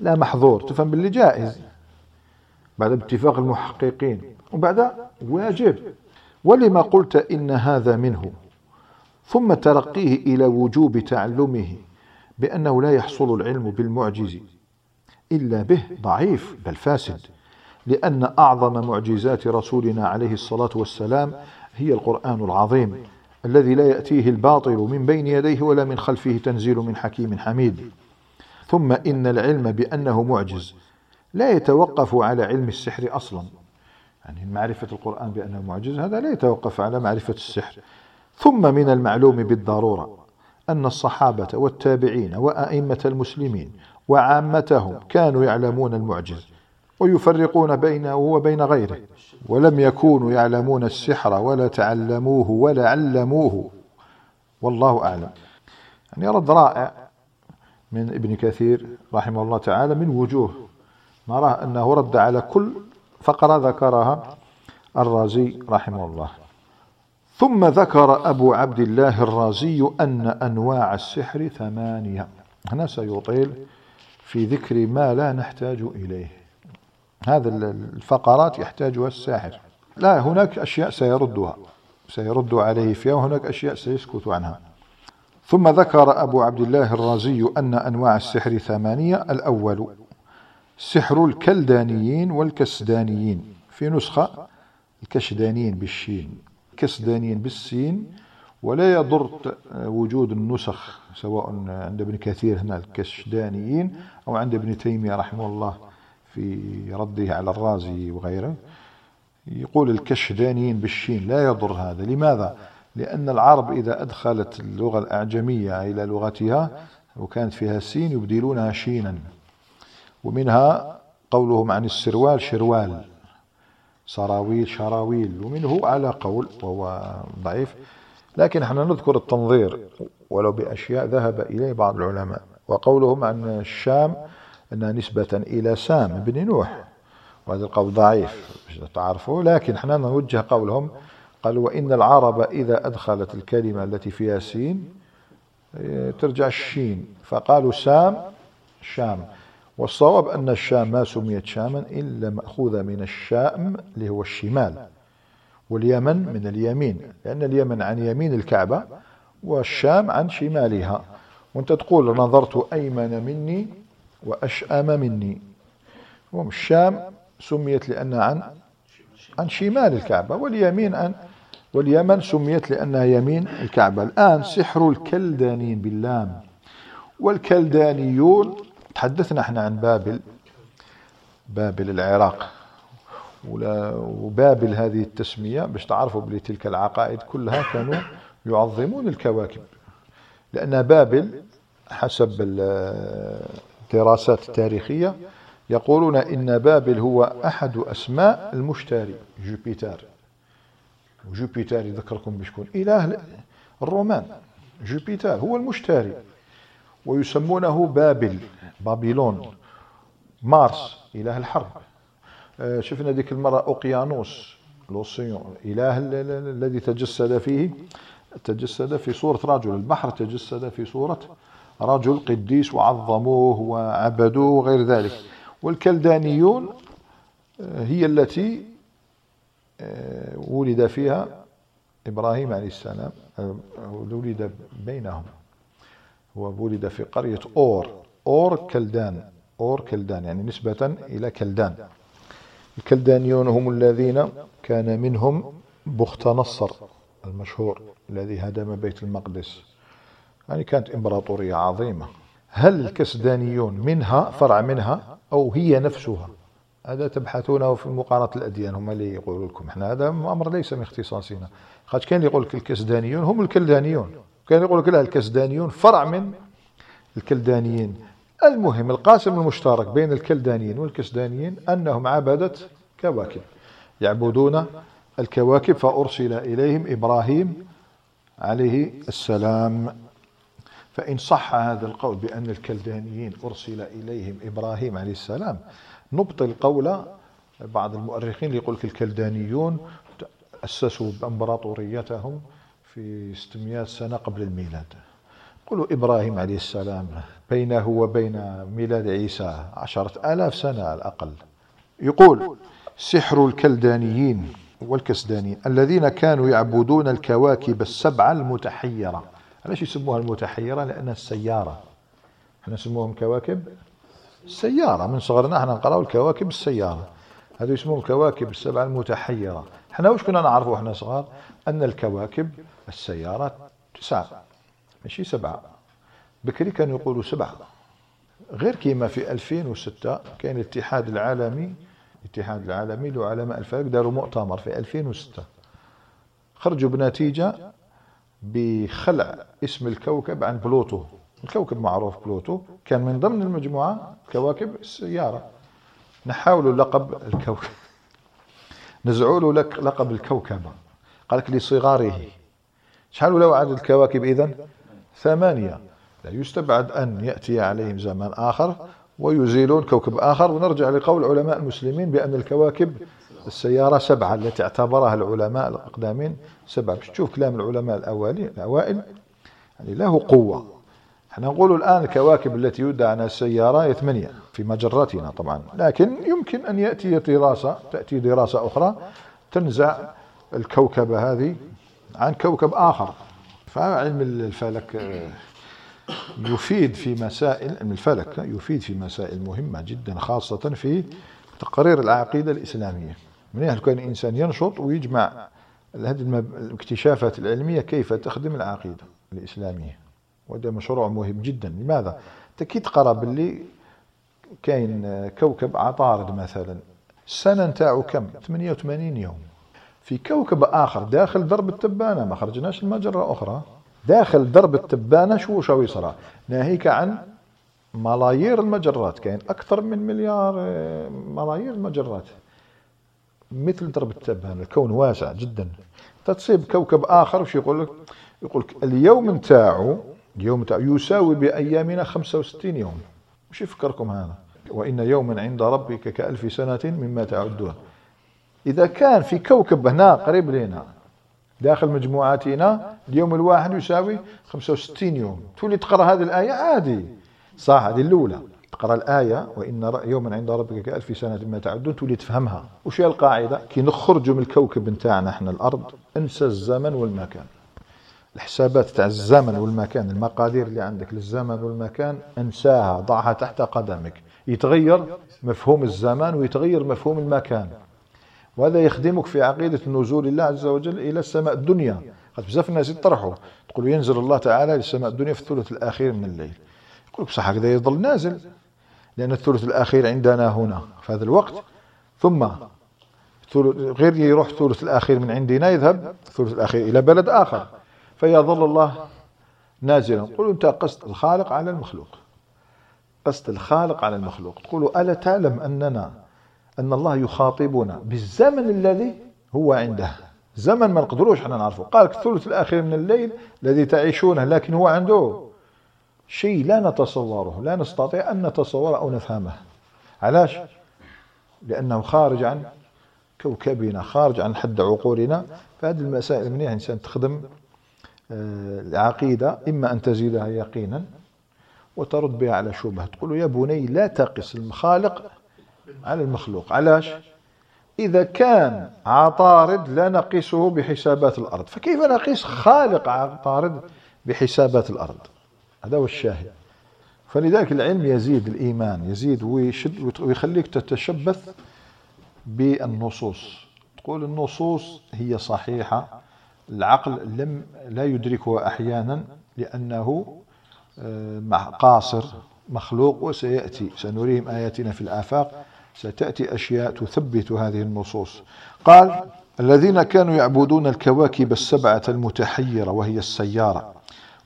لا محظور تفهم باللي جائز. بعد اتفاق المحققين. وبعد واجب. ولما قلت إن هذا منه ثم ترقيه إلى وجوب تعلمه بأنه لا يحصل العلم بالمعجز إلا به ضعيف بل فاسد. لأن أعظم معجزات رسولنا عليه الصلاة والسلام هي القرآن العظيم. الذي لا يأتيه الباطل من بين يديه ولا من خلفه تنزيل من حكيم حميد. ثم إن العلم بأنه معجز. لا يتوقف على علم السحر أصلا. يعني معرفة القرآن بأنه معجز هذا لا يتوقف على معرفة السحر. ثم من المعلوم بالضرورة أن الصحابة والتابعين وأئمة المسلمين وعامتهم كانوا يعلمون المعجز. ويفرقون بينه وبين غيره. ولم يكونوا يعلمون السحر ولا تعلموه ولا علموه. والله أعلم. يعني رد رائع من ابن كثير رحمه الله تعالى من وجوه. نراه أنه رد على كل فقرة ذكرها الرازي رحمه الله. ثم ذكر أبو عبد الله الرازي أن أنواع السحر ثمانية. هنا سيطيل في ذكر ما لا نحتاج إليه. هذا الفقرات يحتاجها الساحر. لا هناك أشياء سيردها سيرد عليه فيها وهناك أشياء سيسكت عنها. ثم ذكر أبو عبد الله الرازي أن أنواع السحر ثمانية. الأول سحر الكلدانيين والكسدانيين. في نسخة الكشدانيين بالشين كسدانيين بالسين ولا يضر وجود النسخ سواء عند ابن كثير هنا الكشدانيين أو عند ابن تيمية رحمه الله. في رده على الرازي وغيره يقول الكشدانيين بالشين لا يضر هذا لماذا؟ لأن العرب إذا أدخلت اللغة الأعجمية إلى لغتها وكانت فيها سين يبدلونها شينا ومنها قولهم عن السروال شروال سراويل شراويل ومنه على قول وهو ضعيف لكن إحنا نذكر التنظير ولو بأشياء ذهب إليه بعض العلماء وقولهم عن الشام أنها نسبة إلى سام بن نوح وهذا القول ضعيف تعرفوا لكن إحنا نوجه قولهم قالوا وإن العرب إذا أدخلت الكلمة التي فيها سين ترجع الشين. فقالوا سام شام. والصواب أن الشام ما سميت شاما إلا مأخوذة من الشام اللي هو الشمال واليمن من اليمين لأن اليمن عن يمين الكعبة والشام عن شمالها. وأنت تقول نظرت أيمن مني وأشأم مني. الشام سميت لأنها عن عن شمال الكعبة واليمين عن واليمن سميت لأنها يمين الكعبة. الآن سحر الكلدانيين باللام. والكلدانيون تحدثنا إحنا عن بابل بابل العراق. وبابل هذه التسمية باش تعرفوا بلي تلك العقائد كلها كانوا يعظمون الكواكب. لأن بابل حسب الدراسات التاريخية يقولون إن بابل هو أحد أسماء المشتري جوبيتر. وجوبيتر يذكركم بشكون؟ إله الرومان. جوبيتر هو المشتري. ويسمونه بابل Babylone مارس إله الحرب. آه، شفنا ذيك المرة أوقيانوس l'océan. إله الذي تجسد فيه تجسد في صورة رجل. البحر تجسد في صورة رجل قديس وعظموه وعبدوه وغير ذلك. والكلدانيون آه، هي التي آه، ولد فيها إبراهيم عليه السلام ولد بينهم. هو ولد في قرية أور أور كلدان أور كلدان يعني نسبة إلى كلدان. الكلدانيون هم الذين كان منهم بخت نصر المشهور الذي هدم بيت المقدس. يعني كانت إمبراطورية عظيمة. هل الكسدانيون منها فرع منها أو هي نفسها؟ هذا تبحثونه في مقارنة الأديان. هم اللي يقولوا لكم. إحنا هذا أمر ليس من اختصاصنا خاطر كان يقول لك الكسدانيون هم الكلدانيون. كان يقول لك لا الكسدانيون فرع من الكلدانيين. المهم القاسم المشترك بين الكلدانيين والكسدانيين أنهم عبدة كواكب. يعبدون الكواكب فأرسل إليهم إبراهيم عليه السلام. فإن صح هذا القول بأن الكلدانيين أرسل إليهم إبراهيم عليه السلام نبطل قول بعض المؤرخين يقول الكلدانيون أسسوا بإمبراطوريتهم في 600 سنة قبل الميلاد. قولوا إبراهيم عليه السلام بينه وبين ميلاد عيسى عشرة آلاف سنة على الأقل. يقول سحر الكلدانيين والكسدانيين الذين كانوا يعبدون الكواكب السبعة المتحيرة. علاش يسموها المتحيرة؟ لأنها السيارة. إحنا نسموهم كواكب السيارة. من صغرنا إحنا نقراو الكواكب السيارة. هذو يسموهم الكواكب السبعة المتحيرة. إحنا واش كنا نعرفوا إحنا صغار؟ أن الكواكب السيارة تسعة ماشي؟ سبعة بكري كانوا يقولوا سبعة غير كيما في 2006 كان الاتحاد العالمي الاتحاد العالمي لعلماء الفلك داروا مؤتمر في 2006 خرجوا بنتيجة بخلع اسم الكوكب عن بلوتو. الكوكب معروف بلوتو. كان من ضمن المجموعة كواكب السيارة. نحاوا له لقب الكوكب. نزعوا له لقب الكوكبة قال لك لصغاره. شحال ولو عدد الكواكب إذن؟ ثمانية. لا يستبعد أن يأتي عليهم زمان آخر ويزيلون كوكب آخر. ونرجع لقول علماء المسلمين بأن الكواكب السيارة سبعة التي اعتبرها العلماء الأقدامين سبعة. باش تشوف كلام العلماء الأوائل الأوائل؟ يعني له قوة. إحنا نقول الآن الكواكب التي يدعى عنها السيارة هي ثمانية في مجرتنا طبعا. لكن يمكن أن يأتي دراسة تأتي دراسة أخرى تنزع الكوكبة هذه عن كوكب آخر. فعلم الفلك يفيد في مسائل الفلك يفيد في مسائل مهمة جدا خاصة في تقرير العقيدة الإسلامية. من كان الإنسان ينشط ويجمع هذه الاكتشافات العلمية كيف تخدم العقيدة الإسلامية؟ وهذا مشروع مهم جدا. لماذا؟ تكيد تقرا باللي كاين كوكب عطارد مثلا. السنة نتاعو كم؟ 88 يوم. في كوكب آخر داخل درب التبانة ما خرجناش المجرة أخرى. داخل درب التبانة شو شو يصرى؟ ناهيك عن ملايير المجرات. كاين أكثر من مليار آه، ملايير المجرات. مثل درب التبانة الكون واسع جدا. تصيب كوكب آخر وش يقول لك؟ يقول لك اليوم نتاعو اليوم نتاعو يساوي بأيامنا 65 يوم. وش يفكركم هذا؟ وإن يوما عند ربك كألف سنة مما تعدون. إذا كان في كوكب هنا قريب لنا داخل مجموعاتنا اليوم الواحد يساوي 65 يوم. تولي تقرأ هذه الآية؟ عادي. صح هذه الأولى. تقرأ الآية وإن يوما عند ربك كألف سنة مما تعدون تولي تفهمها. وش هي القاعدة؟ كي نخرجوا من الكوكب نتاعنا إحنا الأرض انسى الزمن والمكان. الحسابات تاع الزمن والمكان المقادير اللي عندك للزمن والمكان انساها ضعها تحت قدمك. يتغير مفهوم الزمان ويتغير مفهوم المكان. وهذا يخدمك في عقيدة نزول الله عز وجل إلى السماء الدنيا. قد بزاف الناس يطرحوا. تقول ينزل الله تعالى للسماء الدنيا في الثلث الأخير من الليل. يقول بصح هكذا يظل نازل. لأن الثلث الأخير عندنا هنا في هذا الوقت. ثم غير يروح الثلث الأخير من عندنا يذهب الثلث الأخير إلى بلد آخر. فيظل الله نازلا. قلوا أنت قصد الخالق على المخلوق. قصد الخالق على المخلوق. تقولوا ألا تعلم أننا أن الله يخاطبنا بالزمن الذي هو عنده؟ زمن ما نقدروش إحنا نعرفه. قال الثلث الأخير من الليل الذي تعيشونه لكن هو عنده شيء لا نتصوره لا نستطيع أن نتصوره أو نفهمه. علاش؟ لأنه خارج عن كوكبنا خارج عن حد عقولنا. فهذه المسائل منيح الإنسان تخدم آه، العقيدة إما أن تزيدها يقينا وترد بها على شبهة. تقول يا بني لا تقس الخالق على المخلوق. علاش؟ إذا كان عطارد لا نقيسه بحسابات الأرض. فكيف نقيس خالق عطارد بحسابات الأرض؟ هذا هو الشاهد. فلذلك العلم يزيد الإيمان يزيد ويشد ويخليك تتشبث بالنصوص. تقول النصوص هي صحيحة العقل لم لا يدركها أحيانا لأنه آه، قاصر مخلوق وسيأتي سنريهم آياتنا في الآفاق ستأتي أشياء تثبت هذه النصوص. قال الذين كانوا يعبدون الكواكب السبعة المتحيرة وهي السيارة.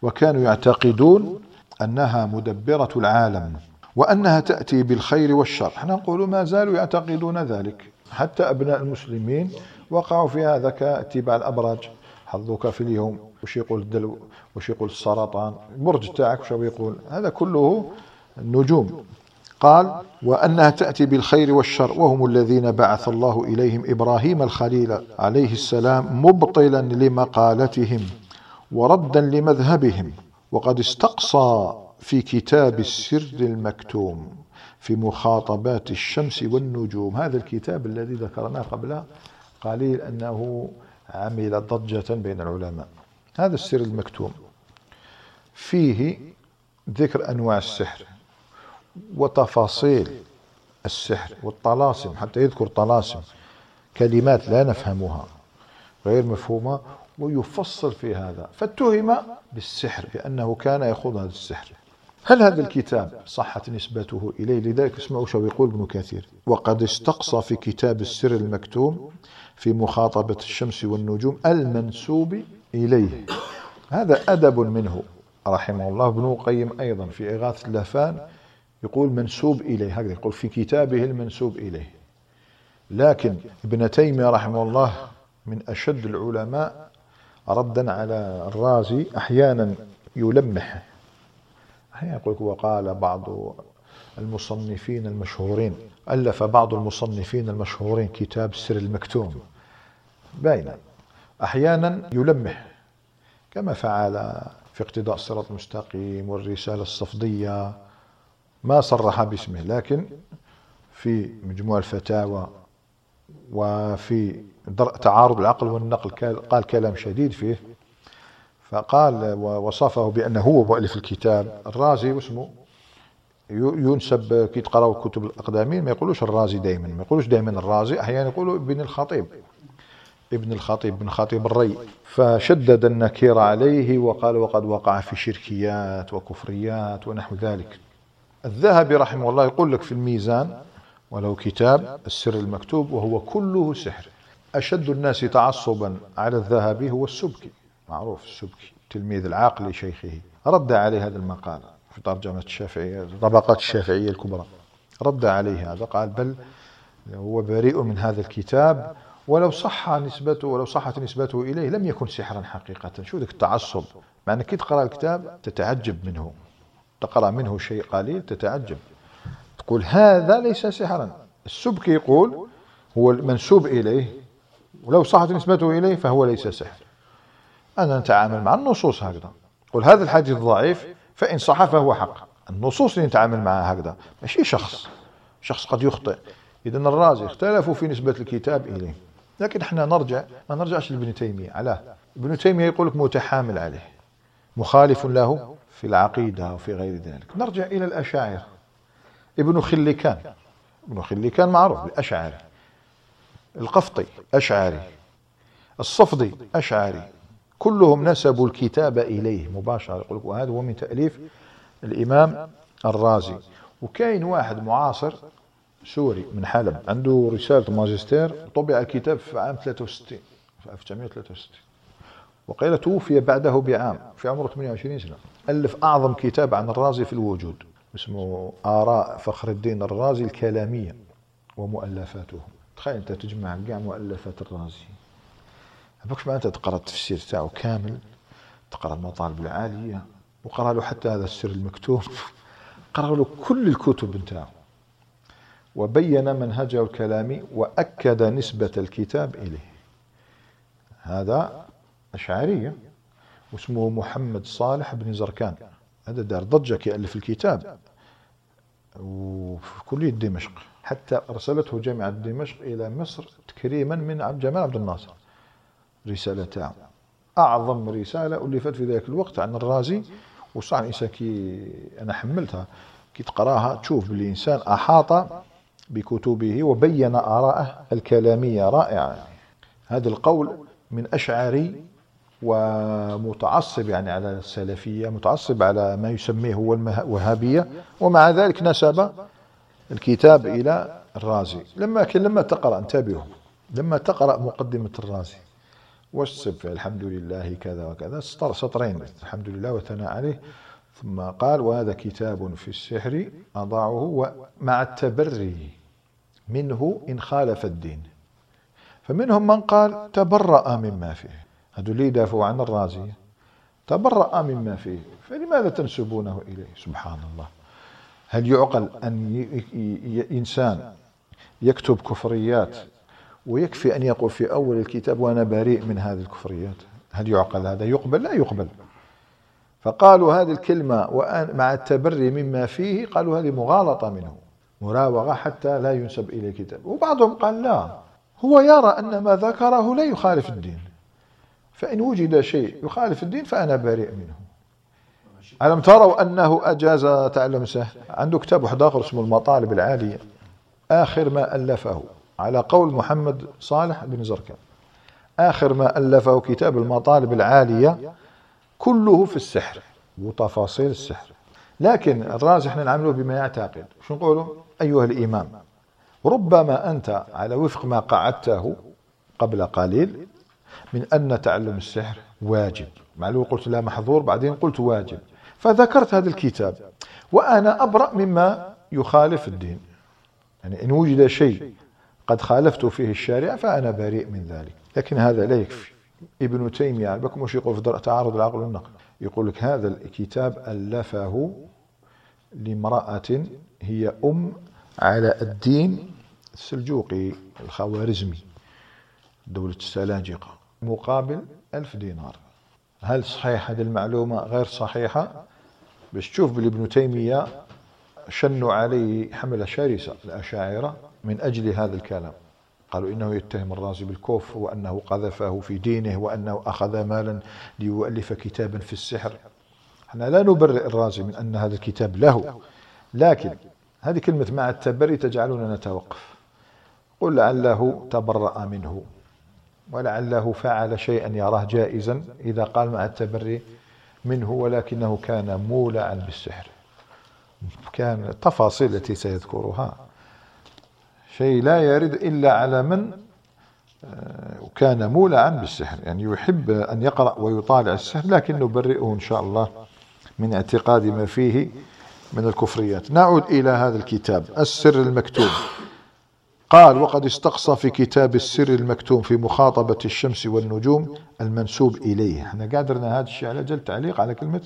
وكانوا يعتقدون أنها مدبرة العالم وأنها تأتي بالخير والشر. إحنا نقول ما زالوا يعتقدون ذلك. حتى أبناء المسلمين وقعوا في هذا كاتباع الأبراج. حظك في اليوم وش يقول الدلو؟ وش يقول السرطان؟ البرج تاعك وش يقول؟ هذا كله النجوم قال وأنها تأتي بالخير والشر وهم الذين بعث الله إليهم إبراهيم الخليل عليه السلام مبطلا لمقالتهم. وردا لمذهبهم. وقد استقصى في كتاب السر المكتوم في مخاطبات الشمس والنجوم. هذا الكتاب الذي ذكرناه قبل قليل أنه عمل ضجة بين العلماء. هذا السر المكتوم. فيه ذكر أنواع السحر وتفاصيل السحر والطلاسم. حتى يذكر طلاسم كلمات لا نفهمها غير مفهومة. ويفصل في هذا. فاتهم بالسحر بأنه كان يخوض هذا السحر. هل هذا الكتاب صحت نسبته إليه؟ لذلك اسمعوا شو يقول ابن كثير. وقد استقصى في كتاب السر المكتوم في مخاطبة الشمس والنجوم المنسوب إليه. هذا أدب منه رحمه الله. ابن قيم أيضا في إغاثة اللافان يقول منسوب إليه هكذا يقول في كتابه المنسوب إليه. لكن ابن تيمية رحمه الله من أشد العلماء ردا على الرازي أحيانا يلمح. أحيانا يقول وقال بعض المصنفين المشهورين ألف بعض المصنفين المشهورين كتاب السر المكتوم. باينا أحيانا يلمح. كما فعل في اقتضاء الصراط المستقيم والرسالة الصفدية. ما صرح باسمه لكن في مجموع الفتاوى وفي تعارض العقل والنقل قال كلام شديد فيه. فقال ووصفه بأنه هو مؤلف الكتاب. الرازي واسمه ينسب كي تقراوا كتب الاقدامين ما يقولوش الرازي دائما ما يقولوش دائما الرازي أحيانا يقولوا ابن الخطيب. ابن الخطيب ابن خطيب الري. فشدد النكير عليه وقال وقد وقع في شركيات وكفريات ونحو ذلك. الذهبي رحمه الله يقول لك في الميزان ولو كتاب السر المكتوب وهو كله سحر. أشد الناس تعصبا على الذهبي هو السبكي. معروف السبكي تلميذ العاقل لشيخه. رد عليه هذا المقال في ترجمة الشافعية طبقات الشافعية الكبرى. رد عليه هذا قال بل هو بريء من هذا الكتاب ولو صح نسبته ولو صحت نسبته إليه لم يكن سحرا حقيقة. شو ذلك التعصب؟ مع أنك تقرأ الكتاب تتعجب منه. تقرأ منه شيء قليل تتعجب. تقول هذا ليس سحرا. السبكي يقول هو المنسوب إليه ولو صحت نسبته إليه فهو ليس سحر. أنا نتعامل مع النصوص هكذا. قل هذا الحديث ضعيف فإن صح فهو حق. النصوص اللي نتعامل معها هكذا. ماشي شخص. شخص قد يخطئ. إذا الرازي اختلفوا في نسبة الكتاب إليه. لكن إحنا نرجع ما نرجعش لابن تيمية. علاه ابن تيمية يقول لك متحامل عليه. مخالف له في العقيدة وفي غير ذلك. نرجع إلى الأشاعرة. ابن خليكان ابن خليكان معروف الأشعري القفطي أشعري الصفدي أشعري. كلهم نسبوا الكتاب إليه. مباشرة يقول وهذا هو من تأليف الإمام الرازي. وكاين واحد معاصر سوري من حلب عنده رسالة ماجستير طبع الكتاب في عام 63 في 1963 وقيل توفي بعده بعام في عمره 28 سنة. ألف أعظم كتاب عن الرازي في الوجود اسمه آراء فخر الدين الرازي الكلامية ومؤلفاته. تخيل أنت تجمع كاع مؤلفات الرازي. ما أنت تقرأ التفسير تاعه كامل تقرأ المطالب العالية وقرأ له حتى هذا السر المكتوب. قرأ له كل الكتب نتاعه وبين منهجه الكلامي وأكد نسبة الكتاب إليه. هذا أشعرية واسمه محمد صالح بن زركان. هذا دار ضجة كيألف الكتاب. وفي كلية دمشق. حتى أرسلته جامعة دمشق إلى مصر تكريما من جمال عبد الناصر. رسالة تاعه أعظم رسالة ألفت في ذلك الوقت عن الرازي وصح الإنسان كي أنا حملتها. كي تقراها تشوف باللي إنسان أحاط بكتبه وبين آراءه الكلامية رائعة. هذا القول من أشعري ومتعصب يعني على السلفية متعصب على ما يسميه هو الوهابية ومع ذلك نسب الكتاب إلى الرازي. لما لما تقرأ انتبهوا. لما تقرأ مقدمة الرازي والسب الحمد لله كذا وكذا سطرين الحمد لله وثناء عليه. ثم قال وهذا كتاب في السحر أضعه مع التبري منه إن خالف الدين. فمنهم من قال تبرأ مما فيه. هذو اللي يدافعوا عن الرازية تبرأ مما فيه. فلماذا تنسبونه إليه؟ سبحان الله. هل يعقل أن إنسان يكتب كفريات ويكفي أن يقول في أول الكتاب وأنا بريء من هذه الكفريات؟ هل يعقل هذا؟ يقبل؟ لا يقبل. فقالوا هذه الكلمة مع التبري مما فيه قالوا هذه مغالطة منه مراوغة حتى لا ينسب إليه كتاب وبعضهم قال لا هو يرى أن ما ذكره لا يخالف الدين. فإن وجد شيء يخالف الدين فأنا بريء منه. ألم تروا أنه أجاز تعلم سهل عنده كتاب واحد آخر اسمه المطالب العالية. آخر ما ألفه. على قول محمد صالح بن زركان آخر ما ألفه كتاب المطالب العالية كله في السحر وتفاصيل السحر. لكن الرازي إحنا نعمله بما يعتقد. شو نقوله؟ أيها الإمام ربما أنت على وفق ما قعدته قبل قليل من أن تعلم السحر واجب. معلوم قلت لا محظور بعدين قلت واجب. فذكرت هذا الكتاب. وأنا أبرأ مما يخالف الدين. يعني إن وجد شيء قد خالفت فيه الشارع فأنا بريء من ذلك. لكن هذا لا يكفي. ابن تيمية بكم مش يقول في تعارض العقل والنقل. يقول لك هذا الكتاب ألفه لامرأة هي أم على الدين السلجوقي الخوارزمي. دولة السلاجقة مقابل ألف دينار. هل صحيح هذه المعلومة؟ غير صحيحة. باش تشوف بلي ابن تيمية شنوا عليه حملة شرسة الأشاعرة من أجل هذا الكلام. قالوا إنه يتهم الرازي بالكفر وأنه قذفه في دينه وأنه أخذ مالا ليؤلف كتابا في السحر. إحنا لا نبرئ الرازي من أن هذا الكتاب له. لكن هذه كلمة مع التبري تجعلنا نتوقف. قل لعله تبرأ منه. ولعله فعل شيئا يراه جائزا إذا قال مع التبري منه ولكنه كان مولعا بالسحر. كان التفاصيل التي سيذكرها. شيء لا يرد إلا على من آه، وكان مولعا بالسحر يعني يحب أن يقرأ ويطالع السحر لكن نبرئه إن شاء الله من اعتقاد ما فيه من الكفريات. نعود إلى هذا الكتاب السر المكتوب. قال وقد استقصى في كتاب السر المكتوم في مخاطبة الشمس والنجوم المنسوب إليه. إحنا قادرنا هذا الشيء على جل تعليق على كلمة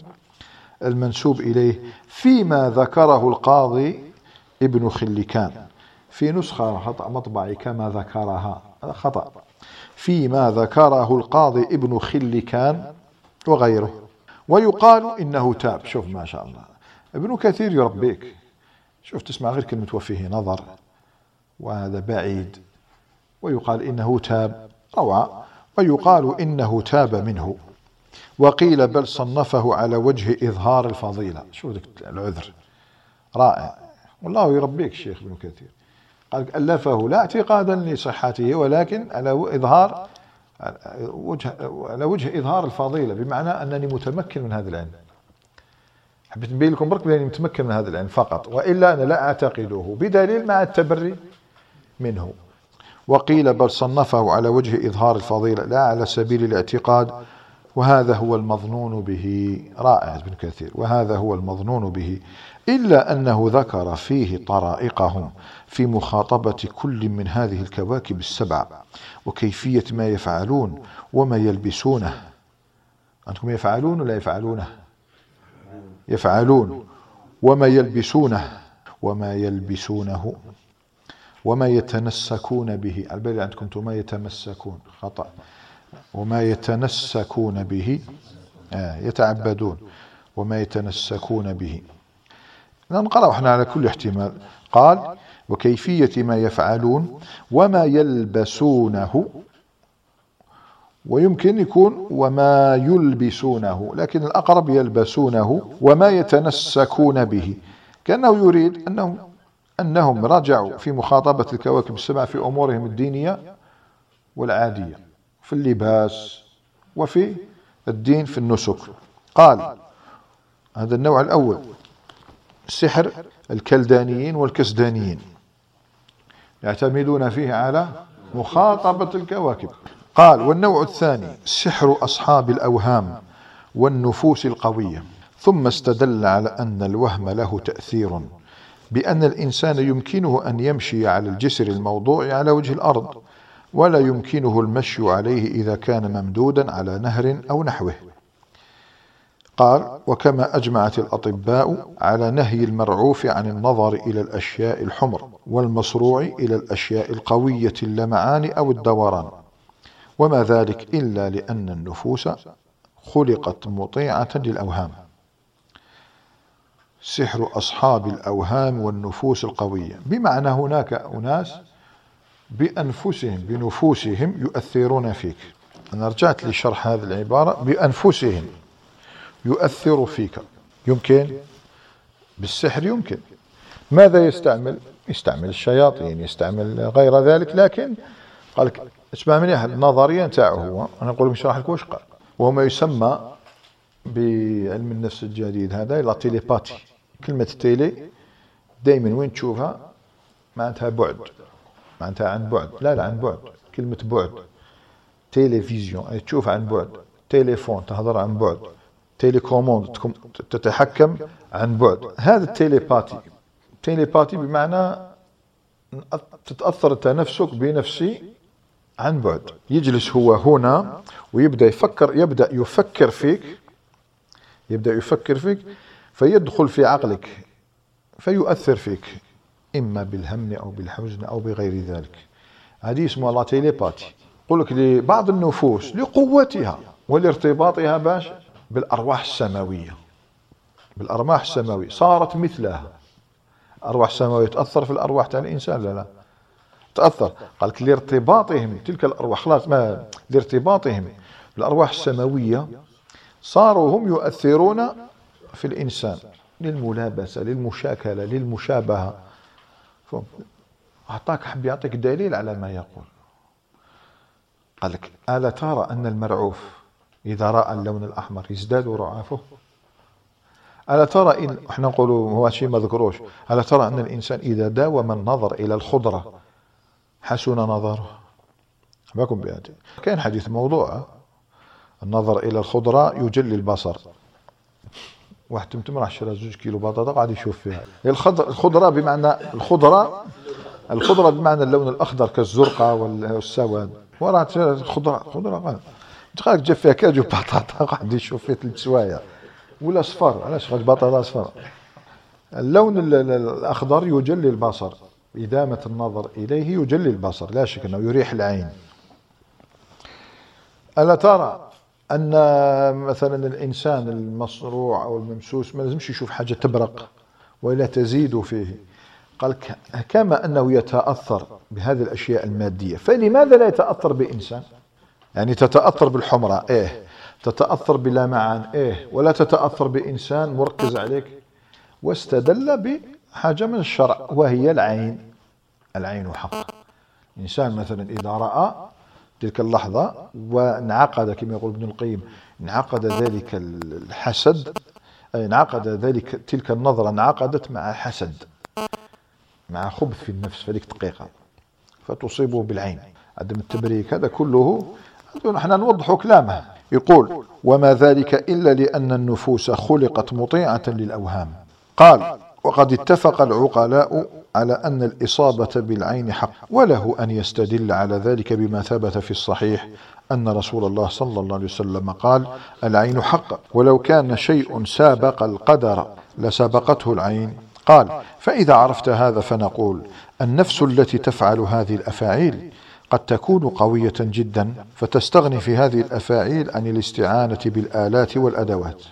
المنسوب إليه. فيما ذكره القاضي ابن خلكان. في نسخة خطأ مطبعي كما ذكرها. خطأ. فيما ذكره القاضي ابن خلكان وغيره. ويقال إنه تاب. شوف ما شاء الله. ابن كثير يربيك. شوف تسمع غير كلمة وفيه نظر وهذا بعيد. ويقال إنه تاب. روعة ويقال إنه تاب منه. وقيل بل صنفه على وجه إظهار الفضيلة. شو العذر؟ رائع. والله يربيك الشيخ ابن كثير. قال ألفه لا اعتقادا لصحته ولكن على إظهار وجه على وجه إظهار الفضيلة. بمعنى أنني متمكن من هذا العلم. حبيت نبين لكم برك بأني متمكن من هذا العلم فقط. وإلا أنا لا أعتقده. بدليل مع التبري. منه. وقيل بل صنفه على وجه إظهار الفضيلة لا على سبيل الاعتقاد وهذا هو المظنون به. رائع ابن كثير. وهذا هو المظنون به. إلا أنه ذكر فيه طرائقهم في مخاطبة كل من هذه الكواكب السبع وكيفية ما يفعلون وما يلبسونه. أنتم يفعلون ولا يفعلونه؟ يفعلون. وما يلبسونه. وما يلبسونه. وما يتنسكون به البالي عندكم ما يتمسكون خطأ. وما يتنسكون به آه يتعبدون. وما يتنسكون به. نقرأ إحنا على كل احتمال. قال وكيفية ما يفعلون وما يلبسونه. ويمكن يكون وما يلبسونه لكن الأقرب يلبسونه وما يتنسكون به. كأنه يريد أنهم أنهم رجعوا في مخاطبة الكواكب السبع في أمورهم الدينية والعادية في اللباس وفي الدين في النسك. قال هذا النوع الأول سحر الكلدانيين والكسدانيين يعتمدون فيه على مخاطبة الكواكب. قال والنوع الثاني سحر أصحاب الأوهام والنفوس القوية. ثم استدل على أن الوهم له تأثير. بأن الإنسان يمكنه أن يمشي على الجسر الموضوع على وجه الأرض ولا يمكنه المشي عليه إذا كان ممدودا على نهر أو نحوه. قال وكما أجمعت الأطباء على نهي المرعوف عن النظر إلى الأشياء الحمر والمصروع إلى الأشياء القوية اللمعان أو الدوران. وما ذلك إلا لأن النفوس خلقت مطيعة للأوهام. سحر أصحاب الأوهام والنفوس القوية. بمعنى هناك أناس بأنفسهم بنفوسهم يؤثرون فيك. أنا رجعت لشرح هذه العبارة. بأنفسهم يؤثر فيك. يمكن؟ بالسحر يمكن. ماذا يستعمل؟ يستعمل الشياطين يستعمل غير ذلك. لكن قال لك اسمع مني النظريه نتاعو هو. أنا نقول نشرح لك واش قال. وهو ما يسمى بعلم النفس الجديد هذا لا تيليباتي. كلمة تيلي دائما وين تشوفها؟ معناتها بعد. معناتها عن بعد. لا لا عن بعد. كلمة بعد. تيليفزيون تشوف عن بعد. تليفون تهضر عن بعد. télécommande تتحكم عن بعد. هذا ال télépathie. télépathie بمعنى تتأثر أنت نفسك بنفسي عن بعد. يجلس هو هنا ويبدأ يفكر يبدأ يفكر فيك يبدأ يفكر فيك فيدخل في عقلك فيؤثر فيك إما بالهم أو بالحزن أو بغير ذلك. هذه اسمها لا تيليباتي يقول لك لبعض النفوس لقوتها ولارتباطها باش؟ بالأرواح السماوية. بالأرواح السماوية. صارت مثلها. أرواح السماوية تأثر في الأرواح تاع الإنسان؟ لا لا. تأثر. قال لك لارتباطهم تلك الأرواح خلاص ما لارتباطهم. بالأرواح السماوية صاروا هم يؤثرون في الإنسان للملابسة للمشاكلة للمشابهة. أعطاك حب يعطيك دليل على ما يقول. قال لك ألا ترى أن المرعوف إذا رأى اللون الأحمر يزداد رعافه؟ ألا ترى إن إحنا نقولوا هو شيء ما ذكروش. ألا ترى أن الإنسان إذا داوم النظر إلى الخضرة حسن نظره؟ باكم بهذا كان حديث موضوع النظر إلى الخضرة يجلي البصر. واحد تمتم راح شرى زوج كيلو بطاطا قاعد يشوف فيها. الخضرة بمعنى الخضرة الخضرة بمعنى اللون الأخضر كالزرقة والسواد. وراه خضرة خضرة قال جاب فيها كاجو بطاطا قاعد يشوف فيه ثلاث سوايع ولا صفر. علاش غاج بطاطا صفر؟ اللون الأخضر يجلي البصر. إدامة النظر إليه يجلي البصر. لا شك أنه يريح العين. ألا ترى أن مثلا الإنسان المصروع أو الممسوس ما لازمش يشوف حاجة تبرق ولا تزيد فيه. قال كما أنه يتأثر بهذه الأشياء المادية. فلماذا لا يتأثر بإنسان؟ يعني تتأثر بالحمرة إيه. تتأثر بلامعان إيه. ولا تتأثر بإنسان مركز عليك. واستدل بحاجة من الشرع وهي العين. العين حق. إنسان مثلا إذا رأى تلك اللحظة وانعقد كما يقول ابن القيم انعقد ذلك الحسد انعقد ذلك تلك النظرة انعقدت مع حسد مع خبث في النفس في هذيك الدقيقة فتصيبه بالعين. عدم التبريك هذا كله نحن نوضح كلامه. يقول وما ذلك إلا لأن النفوس خلقت مطيعة للأوهام. قال وقد اتفق العقلاء على أن الإصابة بالعين حق وله أن يستدل على ذلك بما ثبت في الصحيح أن رسول الله صلى الله عليه وسلم قال العين حق ولو كان شيء سابق القدر لسبقته العين. قال فإذا عرفت هذا فنقول النفس التي تفعل هذه الأفاعيل قد تكون قوية جدا فتستغني في هذه الأفاعيل عن الاستعانة بالآلات والأدوات.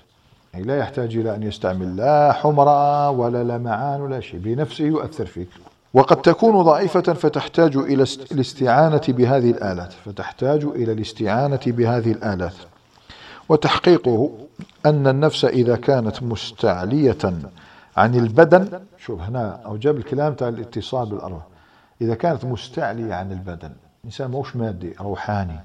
يعني لا يحتاج إلى أن يستعمل لا حمرة ولا لمعان ولا شيء بنفسه يؤثر فيك. وقد تكون ضعيفة فتحتاج إلى الاستعانة بهذه الآلات فتحتاج إلى الاستعانة بهذه الآلات. وتحقيقه أن النفس إذا كانت مستعلية عن البدن شوف هنا أو جاب الكلام تاع الاتصال بالأرواح. إذا كانت مستعلية عن البدن إنسان موش مادي روحاني.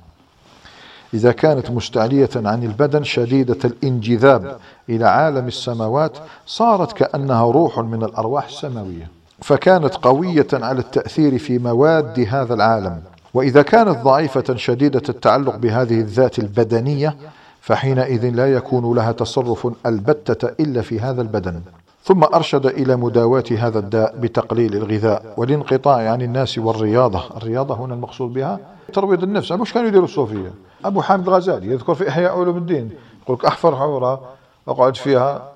إذا كانت مستعلية عن البدن شديدة الانجذاب إلى عالم السماوات صارت كأنها روح من الأرواح السماوية. فكانت قوية على التأثير في مواد هذا العالم. وإذا كانت ضعيفة شديدة التعلق بهذه الذات البدنية فحينئذ لا يكون لها تصرف البتة إلا في هذا البدن. ثم أرشد إلى مداواة هذا الداء بتقليل الغذاء والانقطاع عن الناس والرياضة. الرياضة هنا المقصود بها ترويض النفس. مش كانوا يديروا الصوفية. أبو حامد الغزالي يذكر في إحياء علوم الدين. يقول لك أحفر حورة أقعد فيها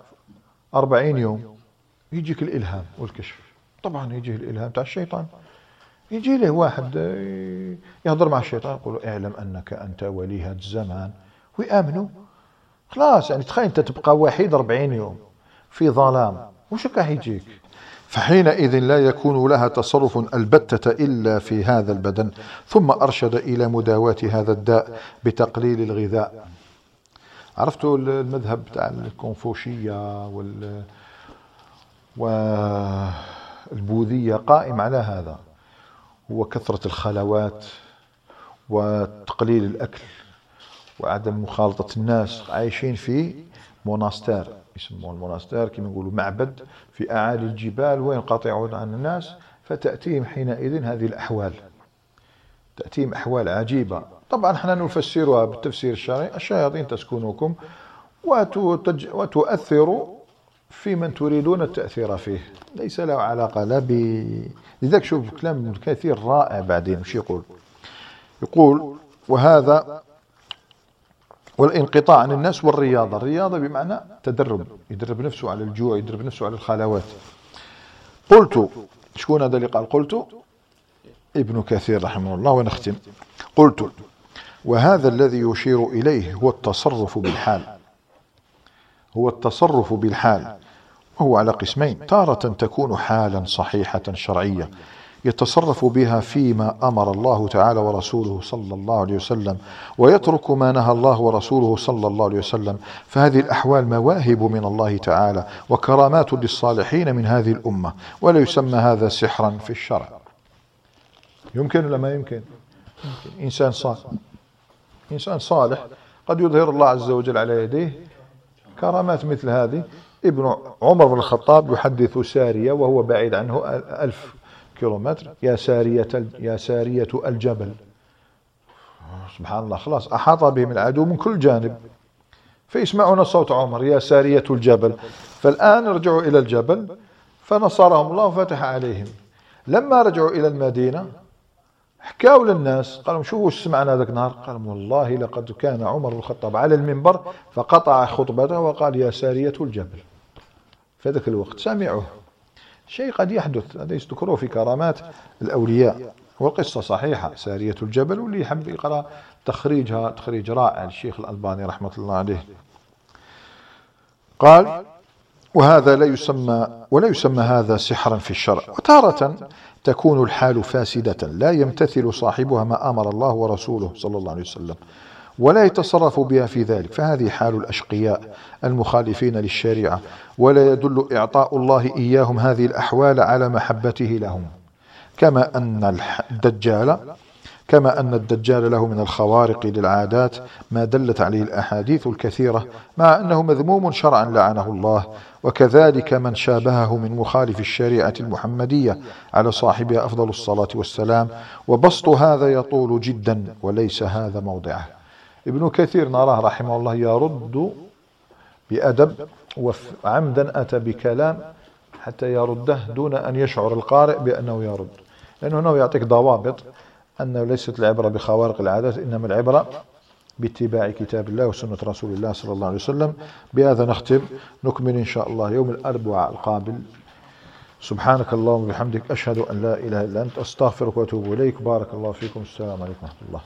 أربعين يوم. يجيك الإلهام والكشف. طبعا يجيه الإلهام تاع الشيطان. يجي له واحد يهضر مع الشيطان يقول اعلم أنك أنت ولي هذا الزمان. ويآمنوا. خلاص يعني تخيل أنت تبقى وحيد أربعين يوم في ظلام. وش راح يجيك؟ فحينئذ لا يكون لها تصرف البتة إلا في هذا البدن ثم أرشد إلى مداواة هذا الداء بتقليل الغذاء. عرفتوا المذهب تاع الكونفوشية وال والبوذية قائم على هذا. هو كثرة الخلوات وتقليل الأكل وعدم مخالطة الناس عايشين في موناستير. يسموه الموناستير كما نقولوا معبد في أعالي الجبال وينقطعون عن الناس فتأتيهم حينئذ هذه الأحوال. تأتيهم أحوال عجيبة. طبعا إحنا نفسرها بالتفسير الشرعي الشياطين تسكنكم وتؤثر في من تريدون التأثير فيه. ليس له علاقة لا ب لذلك شوف كلام كثير رائع بعدين وش يقول؟ يقول وهذا والانقطاع عن الناس والرياضة. الرياضة بمعنى تدرب يدرب نفسه على الجوع يدرب نفسه على الخلوات. قلت شكون هذا اللي قال؟ قلت ابن كثير رحمه الله ونختم. قلت وهذا الذي يشير إليه هو التصرف بالحال. هو التصرف بالحال. وهو على قسمين. تارة تكون حالا صحيحة شرعية. يتصرف بها فيما أمر الله تعالى ورسوله صلى الله عليه وسلم ويترك ما نهى الله ورسوله صلى الله عليه وسلم. فهذه الأحوال مواهب من الله تعالى وكرامات للصالحين من هذه الأمة. ولا يسمى هذا سحرا في الشرع. يمكن ولا ما يمكن, يمكن. إنسان صالح إنسان صالح قد يظهر الله عز وجل على يديه كرامات مثل هذه. ابن عمر بن الخطاب يحدث سارية وهو بعيد عنه ألف كيلومتر يا سارية يا سارية الجبل. سبحان الله خلاص أحاط بهم العدو من كل جانب. فيسمعون صوت عمر يا سارية الجبل. فالآن رجعوا إلى الجبل فنصرهم الله وفتح عليهم. لما رجعوا إلى المدينة حكاوا للناس قالوا شو سمعنا ذاك النهار؟ قالوا والله لقد كان عمر بن الخطاب على المنبر فقطع خطبته وقال يا سارية الجبل. في ذاك الوقت سمعوه. شيء قد يحدث هذا يذكروه في كرامات الأولياء. والقصة صحيحة سارية الجبل واللي يحب يقرأ تخريجها تخريج رائع الشيخ الألباني رحمة الله عليه. قال وهذا لا يسمى ولا يسمى هذا سحرا في الشرع. وتارة تكون الحال فاسدة لا يمتثل صاحبها ما أمر الله ورسوله صلى الله عليه وسلم. ولا يتصرف بها في ذلك فهذه حال الأشقياء المخالفين للشريعة ولا يدل إعطاء الله إياهم هذه الأحوال على محبته لهم. كما أن الدجال كما أن الدجال له من الخوارق للعادات ما دلت عليه الأحاديث الكثيرة مع أنه مذموم شرعا لعنه الله وكذلك من شابهه من مخالف الشريعة المحمدية على صاحبها أفضل الصلاة والسلام وبسط هذا يطول جدا وليس هذا موضعه. ابن كثير نراه رحمه الله يرد بأدب وعمدا أتى بكلام حتى يرده دون أن يشعر القارئ بأنه يرد. لأنه هنا يعطيك ضوابط أنه ليست العبرة بخوارق العادات إنما العبرة باتباع كتاب الله وسنة رسول الله صلى الله عليه وسلم. بهذا نختم. نكمل إن شاء الله يوم الأربعاء القابل. سبحانك اللهم وبحمدك أشهد أن لا إله إلا أنت أستغفرك وأتوب إليك. بارك الله فيكم. السلام عليكم ورحمة الله.